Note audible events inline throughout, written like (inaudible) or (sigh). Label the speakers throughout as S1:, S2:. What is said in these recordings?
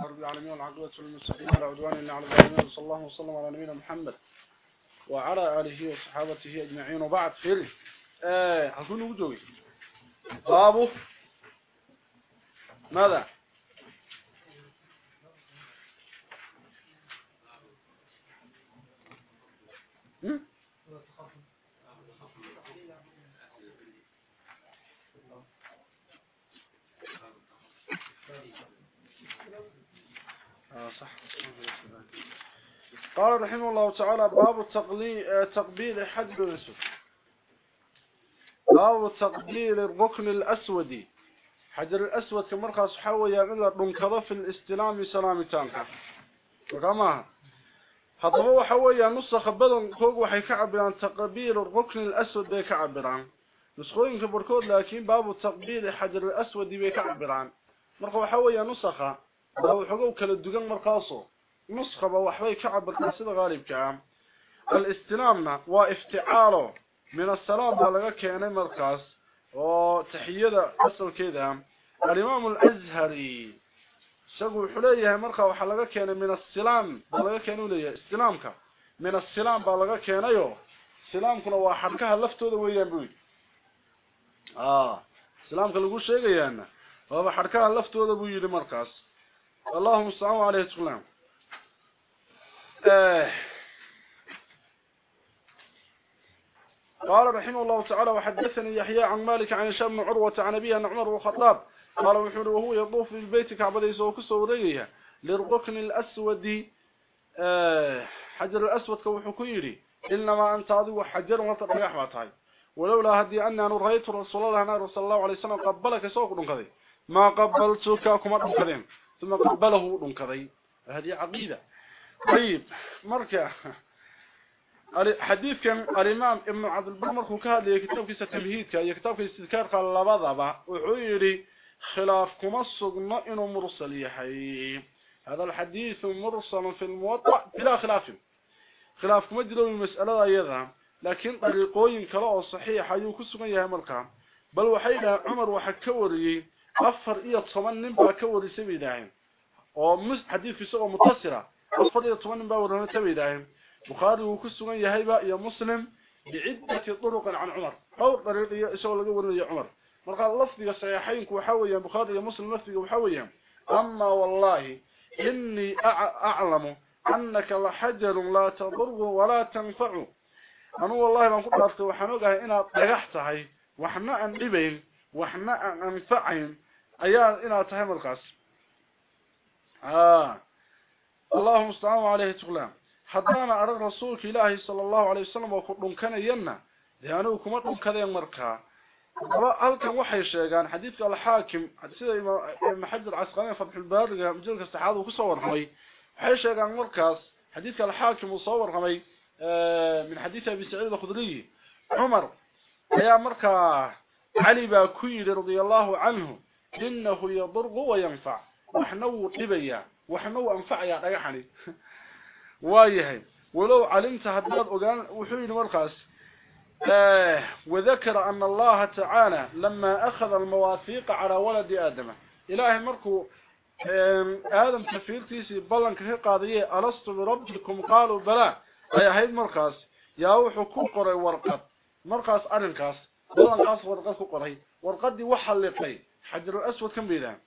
S1: رب العالمين والعقبة المستقيم على عدوان الله على الظالمين صلى الله وسلم على نبينا محمد وعلى آله وصحابته أجمعين. وبعد خير. آه هكون وجوي بابه ماذا؟ آه قال رحمه الله تعالى باب تقبيل حجر الأسود باب تقبيل الركن الأسود. حجر الأسود كمرخى صحاوة يعمل رنكضة في الاستلام سلامتانك وكما هذا هو حويا نسخ بدن waxay ka cabiraan taqbiil الركن الأسود ka cabiraan nuskhooyinka barkood laakiin baabu taqbiil حجر الأسود cabiraan marka waxa weeyaa nusakha baa wuxuu kala dugan markaaso nuskhaba waxbay ka cabirtaa sida gaalibka ah al-istilaamna waa ifticaalo min as-salaam baa laga keenay markaas oo taxiyada asalkeeda al-imaam al-azhari isagu wuxuu leeyahay marka waxa laga keenay min as-silaam baa laga keenay leeyahay istilaamka min as-silaam baa laga keenayo silaamkuna waa xarkaha laftooda weeyaan buu ah silaamka lagu sheegayaana waa xarkaha laftooda buu yiri markaas اللهم صل عليه وسلم. قال رحمه الله تعالى وحدثني يحيى عن مالك عن بن عروة عن أبيه عن عمر وخطاب قال وحده وهو يطوف في البيت كعبده يسوى كسوريه للركن الأسود حجر الأسود كوحكيري إنما أنت عضو حجر وطرق أحمد ولولا هدي أني أنا رأيت رسول الله صلى الله عليه وسلم قبلك سوق كذي. ما قبلتك كما كذين ثم قبله دنكدي هذه عقيدة. طيب مركا حديث كان الإمام ابن عبد البر مركو كهذا كتاب كيسة تمهيد كان كتاب كيسة تذكار قال لبضع وحيري خلافكم الصغنى إنه مرسل يحيي هذا الحديث مرسل في الموطأ بلا خلاف. خلافكم أجلوا المسألة أيضا لكن طريقوين كلاو صحيح أيو كسغن يا مركا بل وحيدا عمر وحكوري أفر إيه طمان نمبا كوري سبي داهم ومس حديث في سوء متصرة. أفر إيه طمان نمبا ورانا تبي داهم مخاري وكسوان يهيبا يا مسلم بعدة طرق عن عمر. أو طريق إيه إيه إيه إيه عمر. مرقى اللفظي سيحينك وحويا مخاري يا مسلم لفظي وحويا أما والله إني أعلم أنك لحجر لا تضرغ ولا تنفع. أنا والله لن قلت لك وحنوك إنا طرحتها وحنا أن إبين وحنا أن أنفعين أيان إنا تهم آه. اللهم استعانوا عليه تغلام حضانا على الرسول الله صلى الله عليه وسلم وقلن كان ينا. لأنه كما قلن كذين مركا هل كان وحي الشيخان حديثك الحاكم حديثك محجد العسقانين فضح البارقة مجلك استحاضه وكصور رمي. حي الشيخان مركز. حديثك الحاكم وصور رمي. آه، من حديثة سعيد الخضري عمر يا مركز. علي باكوير رضي الله عنه. إنه يضر وينفع. وحنو دبيا وحنو أنفع يا دغخني (laughs) وايهي. ولو علمت هداد اوغان وحين مرقاس آه وذكر أن الله تعالى لما أخذ المواثيق على ولد آدم. إلهي مركو آدم تفيرتيسي بلنك هي قاضية ألست بربكم؟ قالوا بلا أي هيد مرقاس يا وحو كقري ورقد مرقاس أرنكاس والله قاص ورقد warqadii waxa liqay حجر الأسود كم بيدا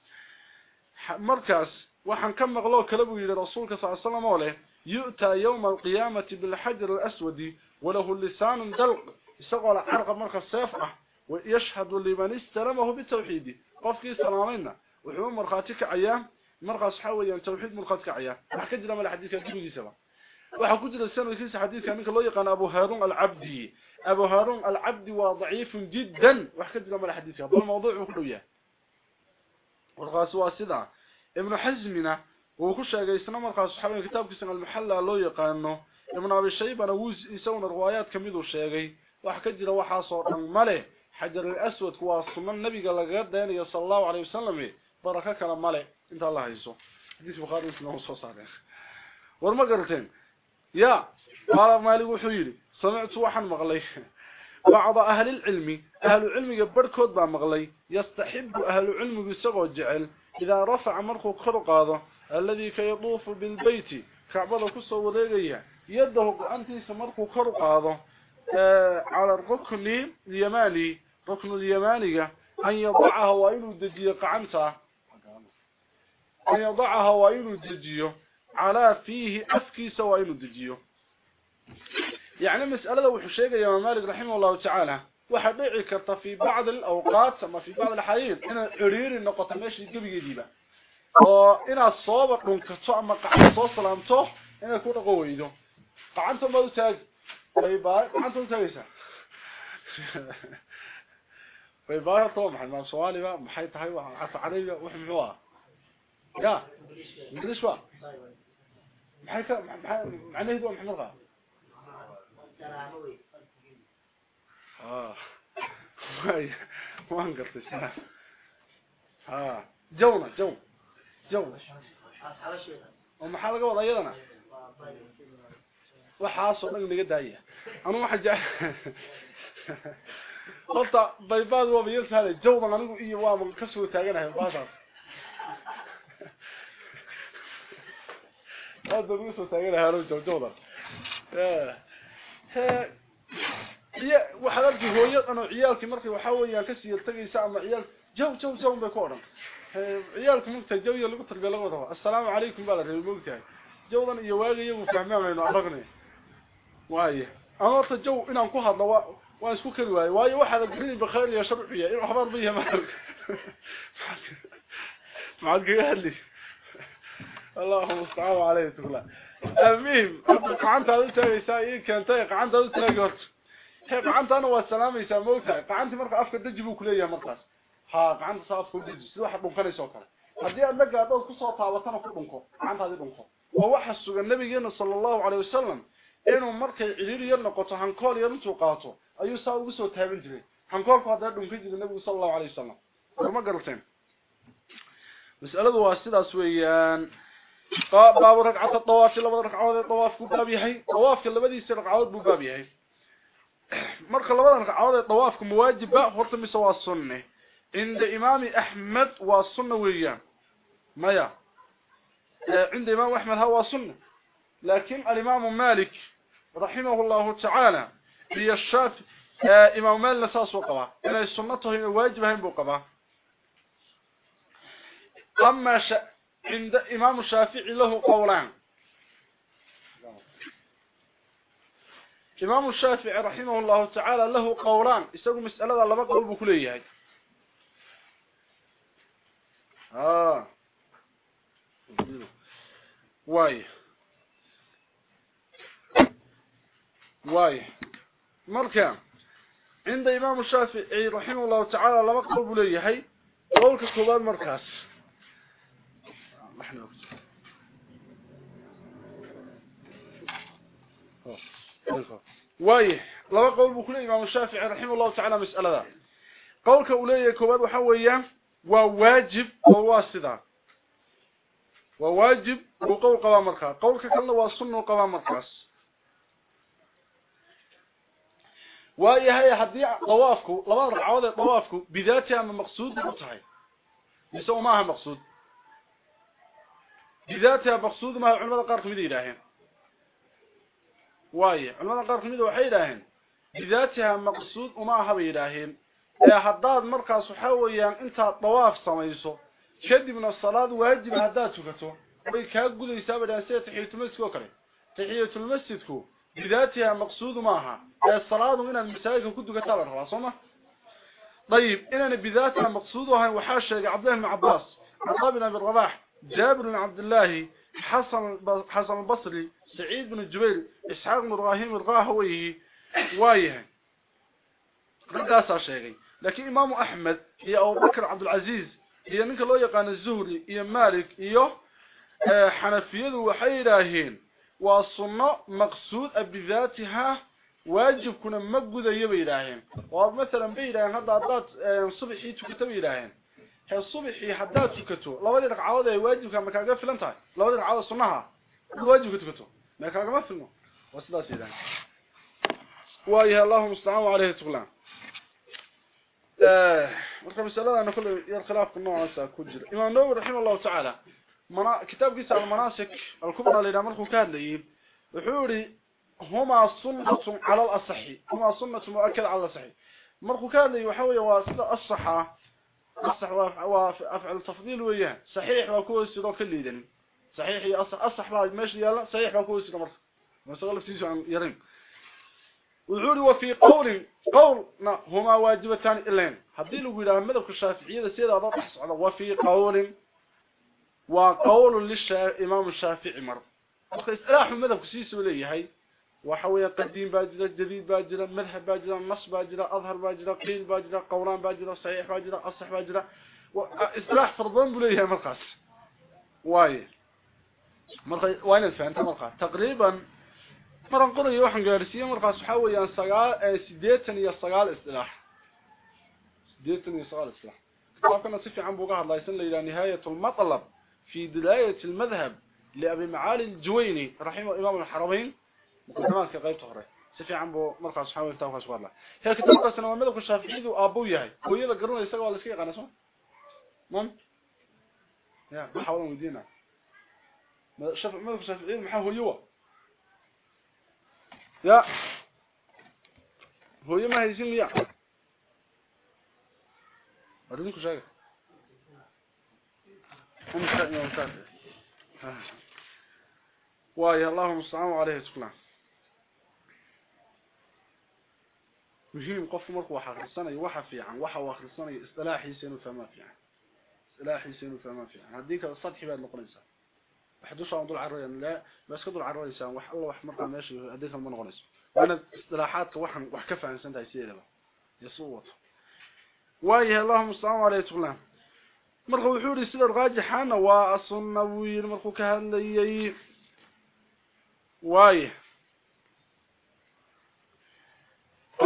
S1: مركز. وحن كم مغلو كلبو يدي رسولك صلى الله عليه وسلم يؤتى يوم القيامة بالحجر الأسود. وله اللسان دلق. يسقل عرق مركز سيفعة ويشهد لمن استلمه بالتوحيد. قف كي سلامينا وحبا مرقاتك عيام مرقات حاوية توحيد مرقاتك عيام وحكا جرم الحديث كبير سبا وحكا جرم السنة كيس حديث كان الله يقان أبو هارون العبدي أبو هارون العبدي وضعيف جدا. وحكا جرم الحديث هذا الموضوع مخلوية ورقاس واسدا ابن حزمنا هو كشاغيسنا مرقاس خبن كتابك سن المحلا لو يقانو ابن ابي شيبه روز يسون روايات كميدو شيغي واخ كجيره وها سو دن ماله حجر الاسود هو سنن النبي قال دين يا صلى الله عليه وسلم بركه كلام ماله انت الله هيسو حديث بخاري سنه صوصا ورمغرتين يا قال مالك وحيري سمعت وحن مقليش بعض أهل العلم أهل العلم يبركود با مغلي يستحب أهل العلم بسغو جعل إذا رفع مرخو هذا الذي كيطوف بالبيت كعبده كسو وديغيا يده انتيس مركو كر قاده على الركن اليماني ركن اليماني أن يضعها وانه دجيه قعنته أن يضعها وانه دجيه على فيه افكيس وانه دجيه يعني مسألة لو حشيقة يا مالك رحمه الله تعالى وحبيعي كرت في بعض الأوقات ثم في بعض الحديث هنا عرير النقطة ماشي قبي جديبة وإن الصابق ننكتع مقع صوص لامته هنا كون قويده قعنتم ماذا تاج طيب باي قعنتم تاجسة طيب باي طوم حلما سوالي بقى محيطة حيوة عطا عريبة وحم حواء يا مدريش بقى محيطة معنى هدوء محمرها السلام وين آه ما ما ها جونا جون جون وما حلقه ولا يدنا وحاصه دغ نغه دايا أنا ما حجا قلت باي باي وما يسهل جونا أنا انو اي واه من كسو تاغنا هي باسا هذا بيسو تاغنا هارو جونا eh iyo waxa la jihooyo ano ciyaalkii markii waxa weeyaan ka sii tagaysa ama ciyaal jaw jaw jaw bay ku oran ciyaalku mugta jawiga lagu tarbiyo lagu wado assalaamu alaykum baa la reebay mugtahay jawdan iyo waagayo uu fahmaanayno aragna waaye ama ta jaw inaan ku hadlo waa waa isku kari waaye waayo waxa la gudin bakhaar iyo sharciya in waxbar biya ma ما قال أميم أبقى عمت أدلت ريسائيك أنت يقى عمت أدلت ريقرت هي قعمت أنا والسلام يسموك قعمت مرقى أفكا تجيبه كلية مرقص ها قعمت صافك وديد سلوح بمخاني سوكرا هذه اللقاء دول كسوة طاوتنا كبنكو قعمت هذه بنكو. ووحس سوق النبي صلى الله عليه وسلم. إنه مرقى عذير يرنقو تهنكول يرنتو قاتو. أيو ساوه بسوة تابل جري هنكول فهد يردن فيدي النبي صلى الله عليه وسلم. ورما قرلتين مسألة واسدة سويا. باب ركعه الطواف لما ركعوا الطواف كباب يحي طواف لمدي سي ركعوا بباب يحي مره لما ركعوا الطواف كواجب فرض مسوا سنه عند امام احمد والسنة ويا مايا عند امام احمد هو سنه لكن الامام مالك رحمه الله تعالى هي الشاف امام مالك نصاص وقبا ان السنة هي واجبها بقبا اما عند إمام الشافعي له قولان. إمام الشافعي رحمه الله تعالى له قولان. يسألوا مسألة لما قول بكلية. آه. واي. واي. مركا. عند إمام الشافعي رحمه الله تعالى لما قول بليه قولك كبار مركز نحن واي لما قول بكل إمام الشافعي رحمه الله تعالى ذا. قولك أوليه كبار وحويا وواجب وواسدا وواجب وقول قوام مركز. قولك كلنا والسنة وقوام مركز. واي هي حدي طوافكو لبا ركعود طوافكو بذاتها من مقصود متعي يسوي معها مقصود. بذاتها مقصود ما علماء قار كميد يراهن واي علماء قار كميد waxay yiraahdeen بذاتها مقصود وما yiraahdeen ee hadaad markaas waxa weeyaan inta tawaaf samayso kadibna salaad waajib hadaad tukato way ka gudaysaa badaan tahiyatul masjid oo kale tahiyatul masjidku بذاتها مقصود معها الصلاة من المساجد كنت قتال الروا صمة. طيب إننا بذاتها مقصودها وحاشة عبد الله بن عباس. عطاء بن أبي الرباح جابر بن عبد الله حسن حسن البصري سعيد بن الجبير إسحاق بن إبراهيم الغاهوي وايه. قداسة شيء لكن إمام أحمد هي أبو بكر عبد العزيز هي منك الله يقان الزهري هي مالك هي حنفية وحيراهين والصنة مقصود بذاتها واجب كنا مقود يبيراهين ومثلا بيراهين هذا عدات صبحي تكتب بيراهين هي الصبحي حدات تكتو لو ودي رقعوضة واجب كان مكاقا فلانتها لو ودي رقعوضة صنها واجب كتكتو مكاقا مثلنا وصدا سيدان وايها الله مستعان عليه تقلان marka misalada ana kullu yar khilaaf ku noocaas ku jira. Imaam nawawi rahimahu allah ta'ala منا كتاب كيس المناسك الكبرى اللي مرخو كان لي وحوري هما سنة على الأصح هما سنة مؤكد على الأصح مرخو كان لي وحوي واسطة الصحة الصح وافعل تفضيل وياه. صحيح وكويس سيدو كليدن صحيح يا اصح أصح بعد ماشي يلا صحيح وكويس سيدو مرخو ما سغل فيسو عن يرين. وحوري وفي قول قولنا هما واجبتان إلين. هذه لو يرى مذهب الشافعية سيدا هذا تحصل وفي قول وقول للإمام الشافعي مر إصلاح مذهب كسيسو ليه هي وحوي طيب. قديم باجرة جديد باجرة مذهب باجرة مص باجرة أظهر باجرة قيل باجرة قوران باجرة صحيح باجرة أصح باجرة. إصلاح فرضان بليه مرقص واي. واي نلفع أنت مرقص تقريبا مرنقل يوحن قارسية ملقات حوي ينسقال سديتني يسقال إصلاح. سديتني يسقال إصلاح. وكنا صفي عن بوقه الله يسلم إلى نهاية المطلب في دلاية المذهب لأبي معالي الجويني رحمه إمام الحرمين. كمان في قيبته غري سفي عن بو مرقى صحابه التوفى سوار له هيك تبقى سنوى ملك الشافعيد وابوي هاي ويلا قرون يستقوى الاسكي قناسو مم يا بحاول مدينة. شفع ملك الشافعيد محاه هو يوه يا. هو يما هيزين ليا أردينكو شاك ومشتاقني آه. ومشتاقني واي اللهم السلام عليه وسلم. وجيهم قف مرق وحخرسن اي وحا فيعن وحا واخرسن اي اصلاحي سينو فما فيعن اصلاحي سينو فما فيعن هذيك السطح بعد نقلنسا واحد وشو نضل على لا بس كدل على الرين سان وح الله وحمر ماشي هذيك المنغنس وأنا إصلاحات وحن وح كف عن سنت هاي سيده يصوت. وايه اللهم صل على رسول الله مرق وحوري سيده راجح أنا واصن نوير مرق كهليه وايه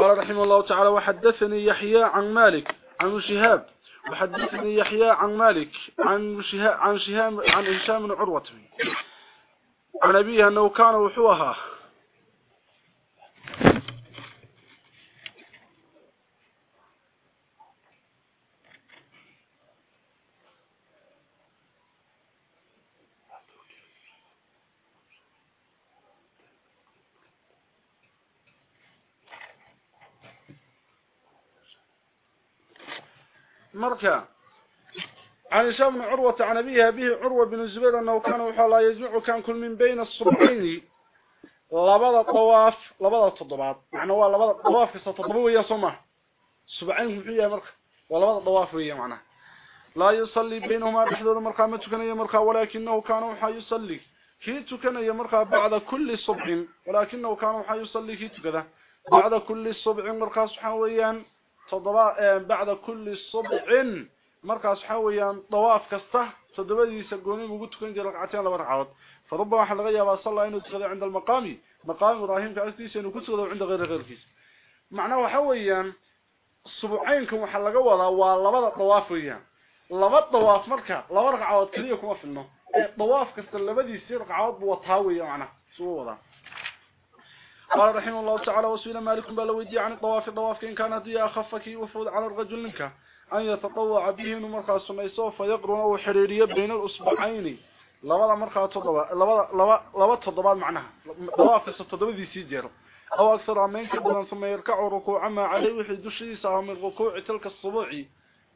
S1: قال رحمه الله تعالى وحدثني يحيى عن مالك عن شهاب. وحدثني يحيى عن مالك عن شهاب عن شهاب عن هشام بن عروة. عن أبيه أنه كان وحوها. مركا. عن هشام بن عروة عن أبيه أبيه عروة بن الزبير أنه كان وحالا يجمع كان كل من بين الصبحين. لبضى طواف لبضى التضباط معنى هو لبضى الطواف ستطبوه يا صمح سبعين فيها مركا. ولبضى الطواف هي معنى لا يصلي بينهما بحضور مركا ما تكن يمركا ولكنه كان وحا يصلي. كي تكن يمركا بعد كل صبح. ولكنه كان وحا يصلي كي تكذا بعد كل صبح مركا سبحانه ويان تضباء بعد كل صبح markaas waxa weeyaan dawaaf kasta todobadiisa gooni ugu tukan jiray ragcateen laba ragcadood farabba waxa laga yaabaa sallaa inuu tukado cinda almaqaami maqaam ibraahim ka agtiisa inuu ku tukado cinda غير غيرkiisa macna waxa weeyaan subucaynkan waxa laga wadaa waa labada dawaaf weeyaan laba dawaaf marka laba ragcadood kaliya kuma filno ee dawaaf kasta labadiisa ragcadood buu wataa weeyaan macna soo wadaa قال رحمه الله تعالى وسئل مالك بلويدي عن الطواف الطواف إن كانت هي أخفك وفود على الرجل منك أن يتطوع به مرخى سميسو فيقرن حريرية بين الأصبعين. لبدا مرخى تضبا لبدا لبدا تضبا معناها طواف التضبا دي سيجير أو أكثر من كبدا ثم يركع ركوعا ما عليه وحي دشيسا من ركوع تلك الصبوع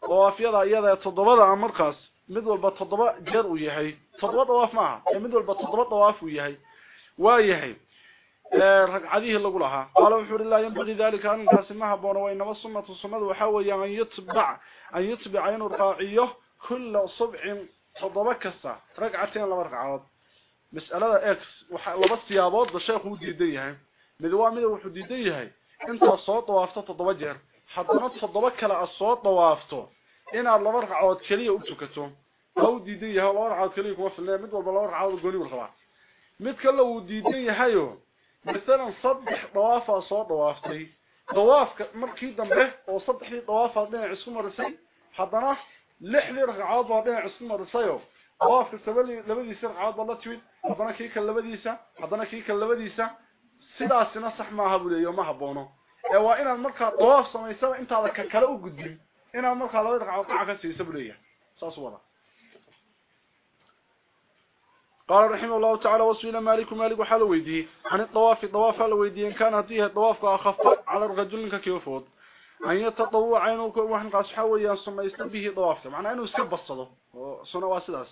S1: طواف يدا يدا toddoba jeer uu yahay toddoba dawaaf maaha ee mid walba toddoba dawaaf uu yahay waa yahay way naba sunnatu sunnadu waxa weeyaan an yatbac an yatbac inuu raaciyo kull sub'in toddoba kasta ragcateen laba ragcadood mas'alada x waxa laba siyaabood da sheekhu u diidan yahay mid waa mid wuxuu diidan yahay inta soo dawaafto toddoba jeer haddana toddoba kale soo dawaafto inaad laba ragcadood kaliya u tukato oo diidan yahay laba ragcadood kaliya kuma filnaa mid walba laba ragcadood gooni uu qabaa mid kale uu diidan yahayo مثلا صدح طوافة صو طوافتي طواف مركي دمه أو صبح طوافة بين عصومة رسي حضنا لحلي رقعاد دين عصمه رسي طواف تسبلي لبدي سر عاد الله تشويد حضنا كيك لبديسا حضنا كيك لبديسا سداسنا صح ما هبليه ما هبونه اي وا ان المركا طواف سميسه انت على ككله أو غدي ان المركا لو رقعاد قعه كسيسه بليه صوصوره قال رحمه الله تعالى وسئل مالك مالك وحال ويدي. عن الطواف الطواف ويدي. إن كان فيه الطواف أخف على الرجل كيفود أن يتطوع عينه وحن قاس حويا ثم يستبه طوافته معناه أنه يسكب الصدو سنة واسداس.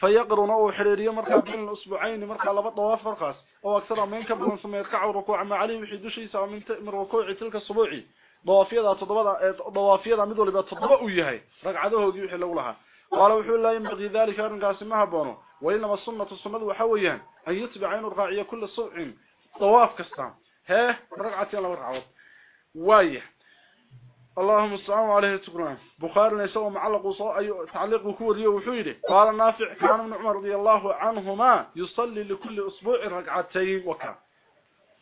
S1: فيقرن أو حريرية مركا بين الأسبوعين مركا لبا طواف فرقاس أو أكثر من كبرون ثم يركع ركوع مع علي وحيد شيء سواء من ركوع تلك الصبوعي ضوافيدا تضبط ضوافيدا ميدو لبا تضبط ويahay ragcadahoodii wixii lagu lahaa qala wuxuu la yimqi dalika arrinkaasi ma habono وإنما السنة السنة وحويا. أن يتبع عين الرقاعية كل صبع. طواف كستان ها؟ رقعتين لو رقعوت واية. اللهم السلام عليه تقران بخاري يسوى معلق وصاء أي تعليق كوري وحيده قال النافع كان ابن عمر رضي الله عنهما يصلي لكل أسبوع رقعتين وكا.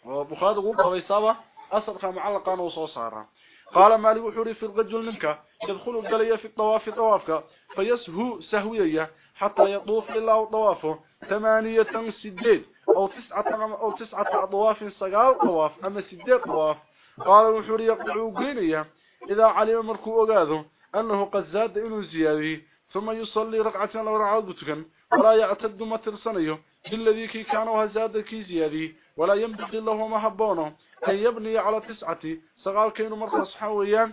S1: وبخاري قول قويسابة أصدق معلقا وصاء صارا. قال مالك وحوري في الرجل منك يدخل القلية في الطواف طوافك. فيسهو سهوية. حتى يطوف الله طوافه. ثمانية سديد أو تسعة, أو تسعة أطواف سقال طواف. أما سديد طواف. قال وحوري يقطعوا قينية إذا علم مركو أقاذه أنه قد زاد إنه زياده. ثم يصلي رقعتين لو رعاد بتكن ولا يعتد متر سنيه بالذي كي كانوا هزاد كي زياده. ولا ينبغي الله محبونه أن يبني على تسعة. سقال كينو مرخص حويا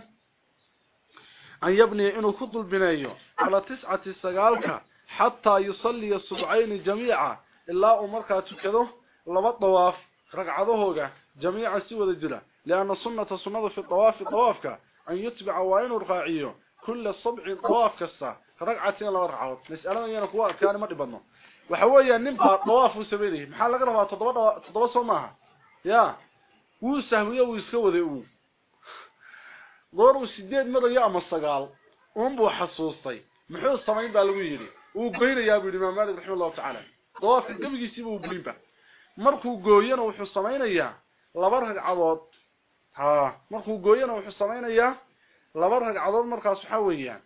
S1: أن يبني إنه كضل بنايه على تسعة سقالك. حتى يصلي الصبعين جميعا. إلا أمركا تكذو لما الطواف رقعدهوغا جميعا سوى الجلة. لأن السنة سنة في الطواف طوافك. أن يتبع وين الرقاعيه كل صبع طواف كسا. رقعتين لو رقعود نسألنا ينكوا كان ما دبنا وحويا نبقى طواف وسبيله محل لغا ربا تضبط تضبط يا. iska waday uu goor uu sideed marayo ama sagaal uun buu xasuustay muxuu samayn baa lagu وقيل يا ابو الامام مالك رحمه الله تعالى طواف القبر يسيبه بليبا مركو غوينا و خو سمينيا لبا رغ عبود ها مركو غوينا و خو سمينيا لبا رغ عبود مركا سخا ويان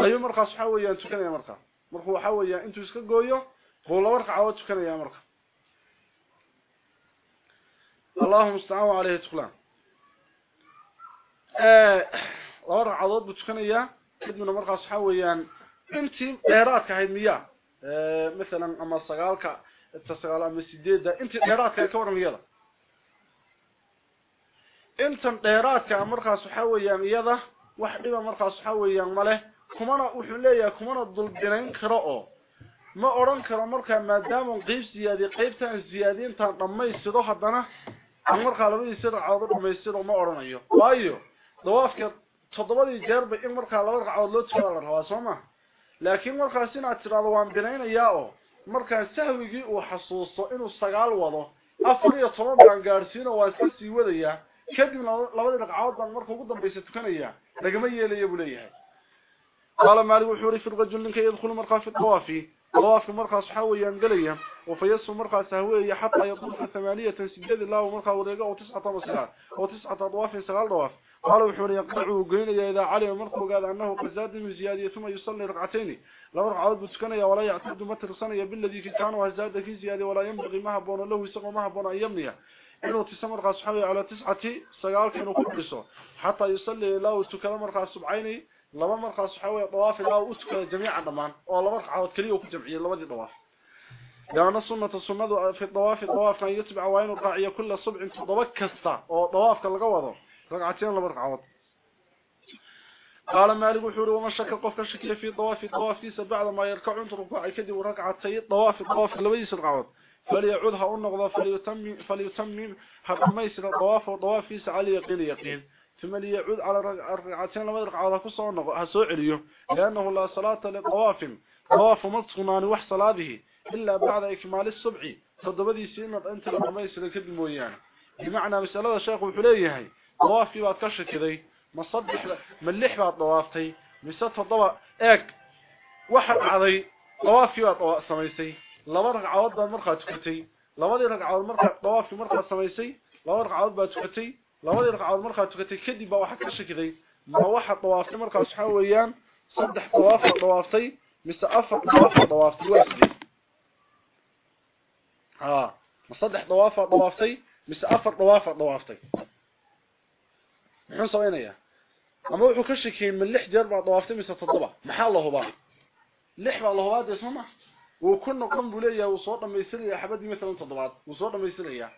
S1: ايو مركا سخا ويان تكن مركا مركو وخا ويان انتو اسكا غويو هو لبا رغ عبود تكن مركا اللهم استعان عليه تخلان ا لبا رغ عبود تكنيا قد مركا سخا ويان intii dheeraadka ahayd miya ee midalan ama sagaalka inta sagaal ama sideedda intii dheeraadka ay ka waran iyada intan dheeraadka markaas waxa weeyaan iyada wax dhiba markaas waxa weeyaan male kumana wuxuu leeyahay kumana dulbinayn karo oo ma oran karo markaa maadaama qeyb siyaadi qeybtan siyaadintan dhamaystiro haddana markaa labadiisa ragcadood dhamaystiro ma oranayo waayo dawaafka toddobadii jeerba in markaa laba ragcadood loo tukada la rabaa soo ma laakiin markaas inaad tiraado waan binaynayaa oo markaa sahwigii uu xasuusto inuu sagaal wado afar iyo toban baan gaadhsiino waa iska sii wadayaa kadibna labadii ragcadood baan marka ugu dambaysa tukanayaa lagama yeelaya buu leeyahay qaala maalik wuxuu yiri fi rajul ninka yadkhulu markaa fi dawaafi طواف مرخص حويا قليا وفيسو مرخص هوية حتى يطوف ثمانية سجد الله ومرخص وريقه وتسعة مصيار وتسعة طواف سغال طواف قالوا وحور يقطعوا قينيا إذا علي مرخص قال أنه قد زاد من زيادة ثم يصلي رقعتين لو رقع عود بسكنيا ولا يعتد متر صنيا بالذي كانوا هزاد في زيادة ولا ينبغي ما هبون له يسقى ما هبون أن يمنيا إنه تسمر قاس حوي على تسعة سغال كانوا حتى يصلي الله تكلم مرخص سبعيني ilaa uu tukada jamiica dhamaan oo laba ragcadood kaliya ku jamciyay labadii dawaaf yaana sunnatu sunnadu fi dawaaf dawaaf kan yatbac waa inuu raaciyo kulla sub'in dawaaf kasta oo dawaafka laga wado ragcateen laba ragcadood قال مالك وحوري وما شك قف شكي في طواف الطواف في بعد ما يركع عند ركوع كدي وركعتي طواف الطواف لبيس ركعات فليعودها فليتم فليتمم حق ما يصير طواف وطواف في على يقين يقين ثم ليعود على الركعتين لما ركعه كسو نقو هسو عليو لأنه لا صلاة للطواف طواف مصغنان وح صلاته. إلا بعد إكمال السبع تضبدي سينة أنت لما يصير كد مويان بمعنى مسألة الشيخ وحليهي طوافي بعد كشتري ما صدق ملح بعد طوافتي مسطه ضوا اك واحد عدي طوافي بعد طواف سميسي لبرق عود مرخه تشكتي لبدي رقع عود مرخه طوافي مرخه سميسي. لبرق عود بعد تشكتي لبدي رقع عود مرخه تشكتي كدي بقى واحد كشتري ما واحد طوافي مرخه صحا ويان صدح طواف طوافتي مسافر طواف طوافتي واسدي ها آه. مصدح طوافه طوافتي مسافر طوافه طوافتي محن صوينا يا أما وحو كشكي من لح أربع طوافته ميسا تطبع محال الله بار لح بار الله بار يسمى وكنا قم بولي وصورنا ميسر يا حبادي مثلا تطبعات وصورنا ميسر يا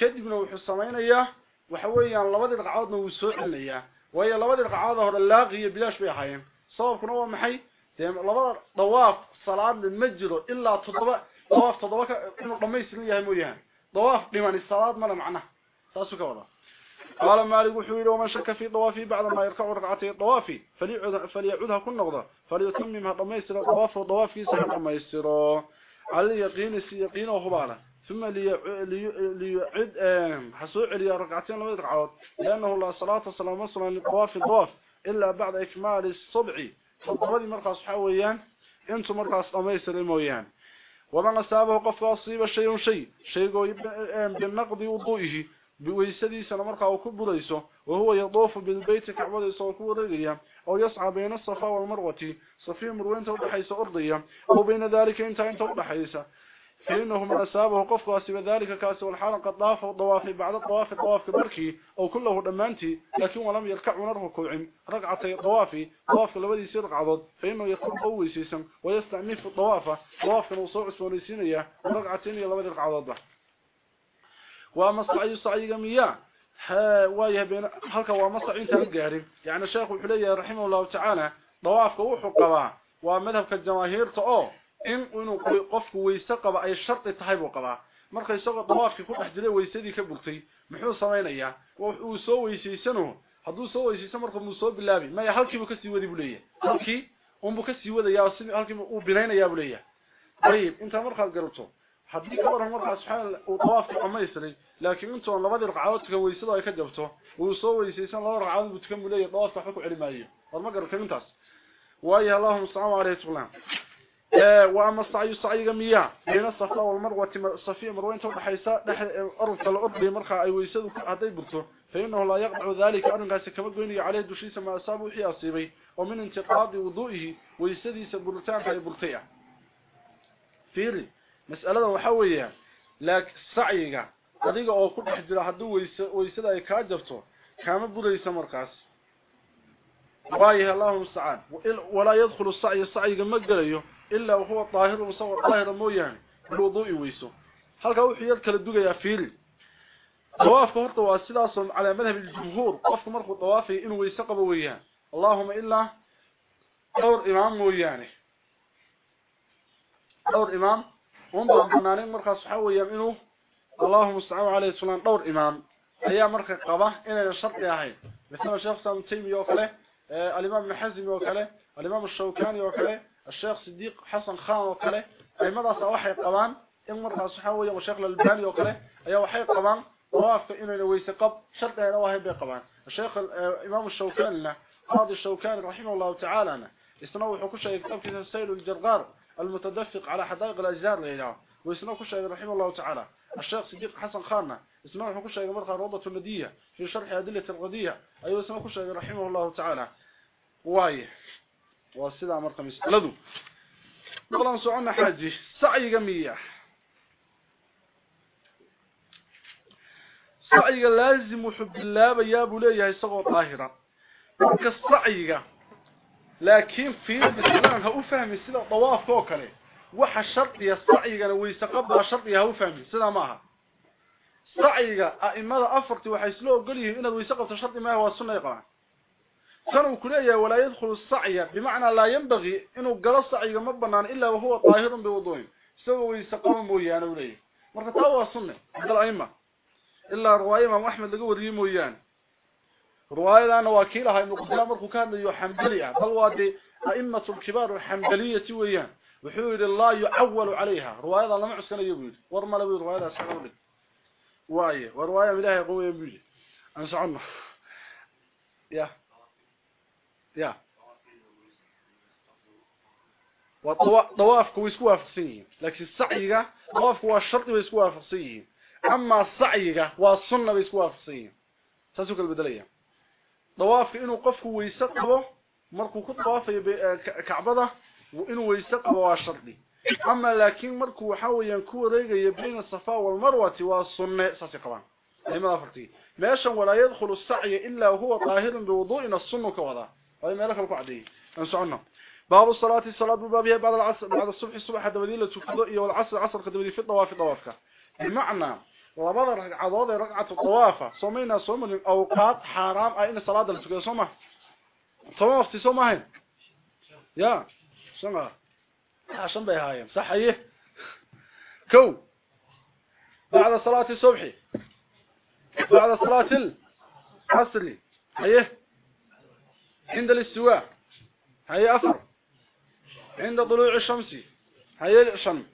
S1: كدبنا وحو صوينا يا وحويا لبدي القعادنا وصورنا يا ويا لبدي القعادة هو اللاغ هي بلاش بيها حايم صوبكنا هو محي لبدي طواف صلاة المجر إلا تطبع طواف تطبع كنا قميسر يا مريان طواف لمن الصلاة ما له معنى ساسو كورا قال مالك وحويل ومن شك في طوافي بعد ما يركع ركعتي طوافي فليعودها كل نقضة فليتممها ضميسر طواف وطواف في سنة ضميسر على اليقين السيقين وخباله. ثم ليعد حسوع لي ركعتين لما ركعات لأنه لا صلاة صلاة مصر لطواف الطواف إلا بعد إكمال الصبع. فالضبط مرقص حويان أنتم مرقص ضميسر المويان. ومن أصابه قف أصيب شيء شيء شيء بالنقض وضوئه. بويسديسنا marka uu ku burayso وهو يطوف بالبيت كعبده soo ku wareegaya oo yasca bayna الصفا والمروة صفي مروينته ودحيسه أرضية أو بين ذلك انت انت ودحيسه فإنه من أصابه قف واسب ذلك كاس والحلقة ضاف وضواف بعد الطواف الطواف كبركي أو كله دمانتي لكن ولم يركع ونره كوعم رقعتي طوافي طواف لبدي يصير رقعضد فإنه يقوم قوي سيسم ويستعنف الطوافة طواف نوصوع سونيسينية رقعتين لبدي رقعضد ومصعي صعي جميع ها ويهبنا هلك ومصعي تلقارب يعني الشيخ الحلية رحمه الله تعالى ضوافك وحقبا ومذهب الجماهير تقول إن أنه قفك ويستقب أي الشرط التحيب وقبا مرخي يستقب ضوافك كل أحد له ويستدي كبلتي محيو الصمين إياه وحقو سوى يسيسنه حدو سوى يسيسن مرخي سو باللابي ما يحلك بكسي وذي بلية حلكي أم بكسي وذي يا سمي حلكي أم بلين يا بلية طيب انت مرخي قررته حديك أولا مرحة سبحان الله وطوافك عميسري لكن أنت وأن لبدي رقعاتك ويسيدها يكجبته ويصوي سيسان الله رقعاتك بتكمل لي طوافك حكو علمائية هذا ما قررت لك أنتاس وإيها اللهم استعاموا عليه تقولنا وأما الصعي الصعي قمياء بين الصفاء والمروة الصفية مروين توقع حيساء نحن أرض الأرض مرحة أي ويسيدك أدي برته فإنه لا يقضع ذلك أنه سكما قويني عليه دوشيس ما أصابه حي أصيبي ومن انتقاد وضوئه ويسديس برتان فإبرتيع فيري مسألة وحوية لك سعيك adiga oo ku dhex jira weyso weysada ay ka jabto kama budaysa markaas waayahay allahumma musta'an wala yadkhulu as-sa'i as-sa'iga ma galayo illa huwa taahir musawa taahir mooyaan wudu'i weyso halka wuxuu yar kala dugayaa fiil tawaafka horta waa sidaas oo cala madhab al-jumhur qofku markuu tawaafay inuu weyso qabo weeyaan allahumma illa dawr imaam mooyaane dawr imaam ومن بنانين مرخ صحو يمنو الله مستعان عليه سلطان دور امام هي مرخ قبه ان يا هي مثل شخص تيم يوكله الامام محزم يوكله الامام الشوكاني يوكله الشيخ صديق حسن خان يوكله اي مره صحوي قبان ان مرخ صحو يم شيخ الباني يوكله اي وحي قبان وافق ان ويس قب شرط هي وهي بقبان الشيخ الامام الشوكاني قاضي الشوكاني رحمه الله تعالى استنوا وحكوا شيء قبل كذا سيل الجرغار المتدفق على حدائق الأجدار ليلاه ويسنا كل شيء رحمه الله تعالى. الشيخ صديق حسن خانة اسمه كل شيء مرخى روضة الندية في شرح أدلة القضية. أيوة اسمه كل شيء رحمه الله تعالى. واي. والسلام مرخى مسألة نقول نسعنا حاجي سعي جميع. سعي لازم حب الله بيابو ليه يسقط لكن في مثلا هو فهم السله طواف فوقله وحشرط يا صعي أنا ويستقبل شرط يا هو فهم السله معها. صعي امال افرتي وحيسلو قليه إنه ويستقبل شرط ما هو سنه يقرا سنه كلية ولا يدخل الصعي بمعنى لا ينبغي إنه قال صعي ما بنان إلا وهو طاهر بوضوء. سو ويستقبل مويان ولي مرتبه هو سنه قال الائمه إلا رواية ما أحمد لقوا ريم ويان ibnu qudaan markuu ka hadlayo xambali ah bal waa dee aimatu lkibaar alxambaliyati weeyaan وحول الله يعول عليها. رواية لما عسكنا يبيد ورما لبي رواية أسحق لك وايه ورواية من الله يقوم يبيد أنسعنا يا. يا. وطوافك ويسكوا فقسيه لكن السعيقة طوافك هو الشرط ويسكوا فقسيه أما السعيقة والسنة ويسكوا فقسيه سأسوك البدلية. طوافك إنه قفك ويسقبه مركو كطوافي كعبده وإنه ويستقب واشرطي أما لكن مركو حاويا كو ريغي بين الصفا والمروة والسنة ساسي قبان. لما أفرتي. ماشا ولا يدخل السعي إلا وهو طاهر بوضوء السنة كوضا. هذا ما لك القعدي أنسعنا. باب الصلاة الصلاة بابها بعد العصر بعد الصبح الصبح دبدي لا تكدو iyo العصر عصر دبدي في الطواف طوافك. بمعنى ربض عضوضي رقعة الطوافة صمينا صم للأوقات حرام. أين الصلاة التي صومها صومها في صومها يا صومها عشان بيها هايم صح إيه؟ كو. بعد صلاة الصبحي بعد صلاة الحصري إيه؟ عند الاستواء. هاي أثر. عند ضلوع الشمسي هاي العشم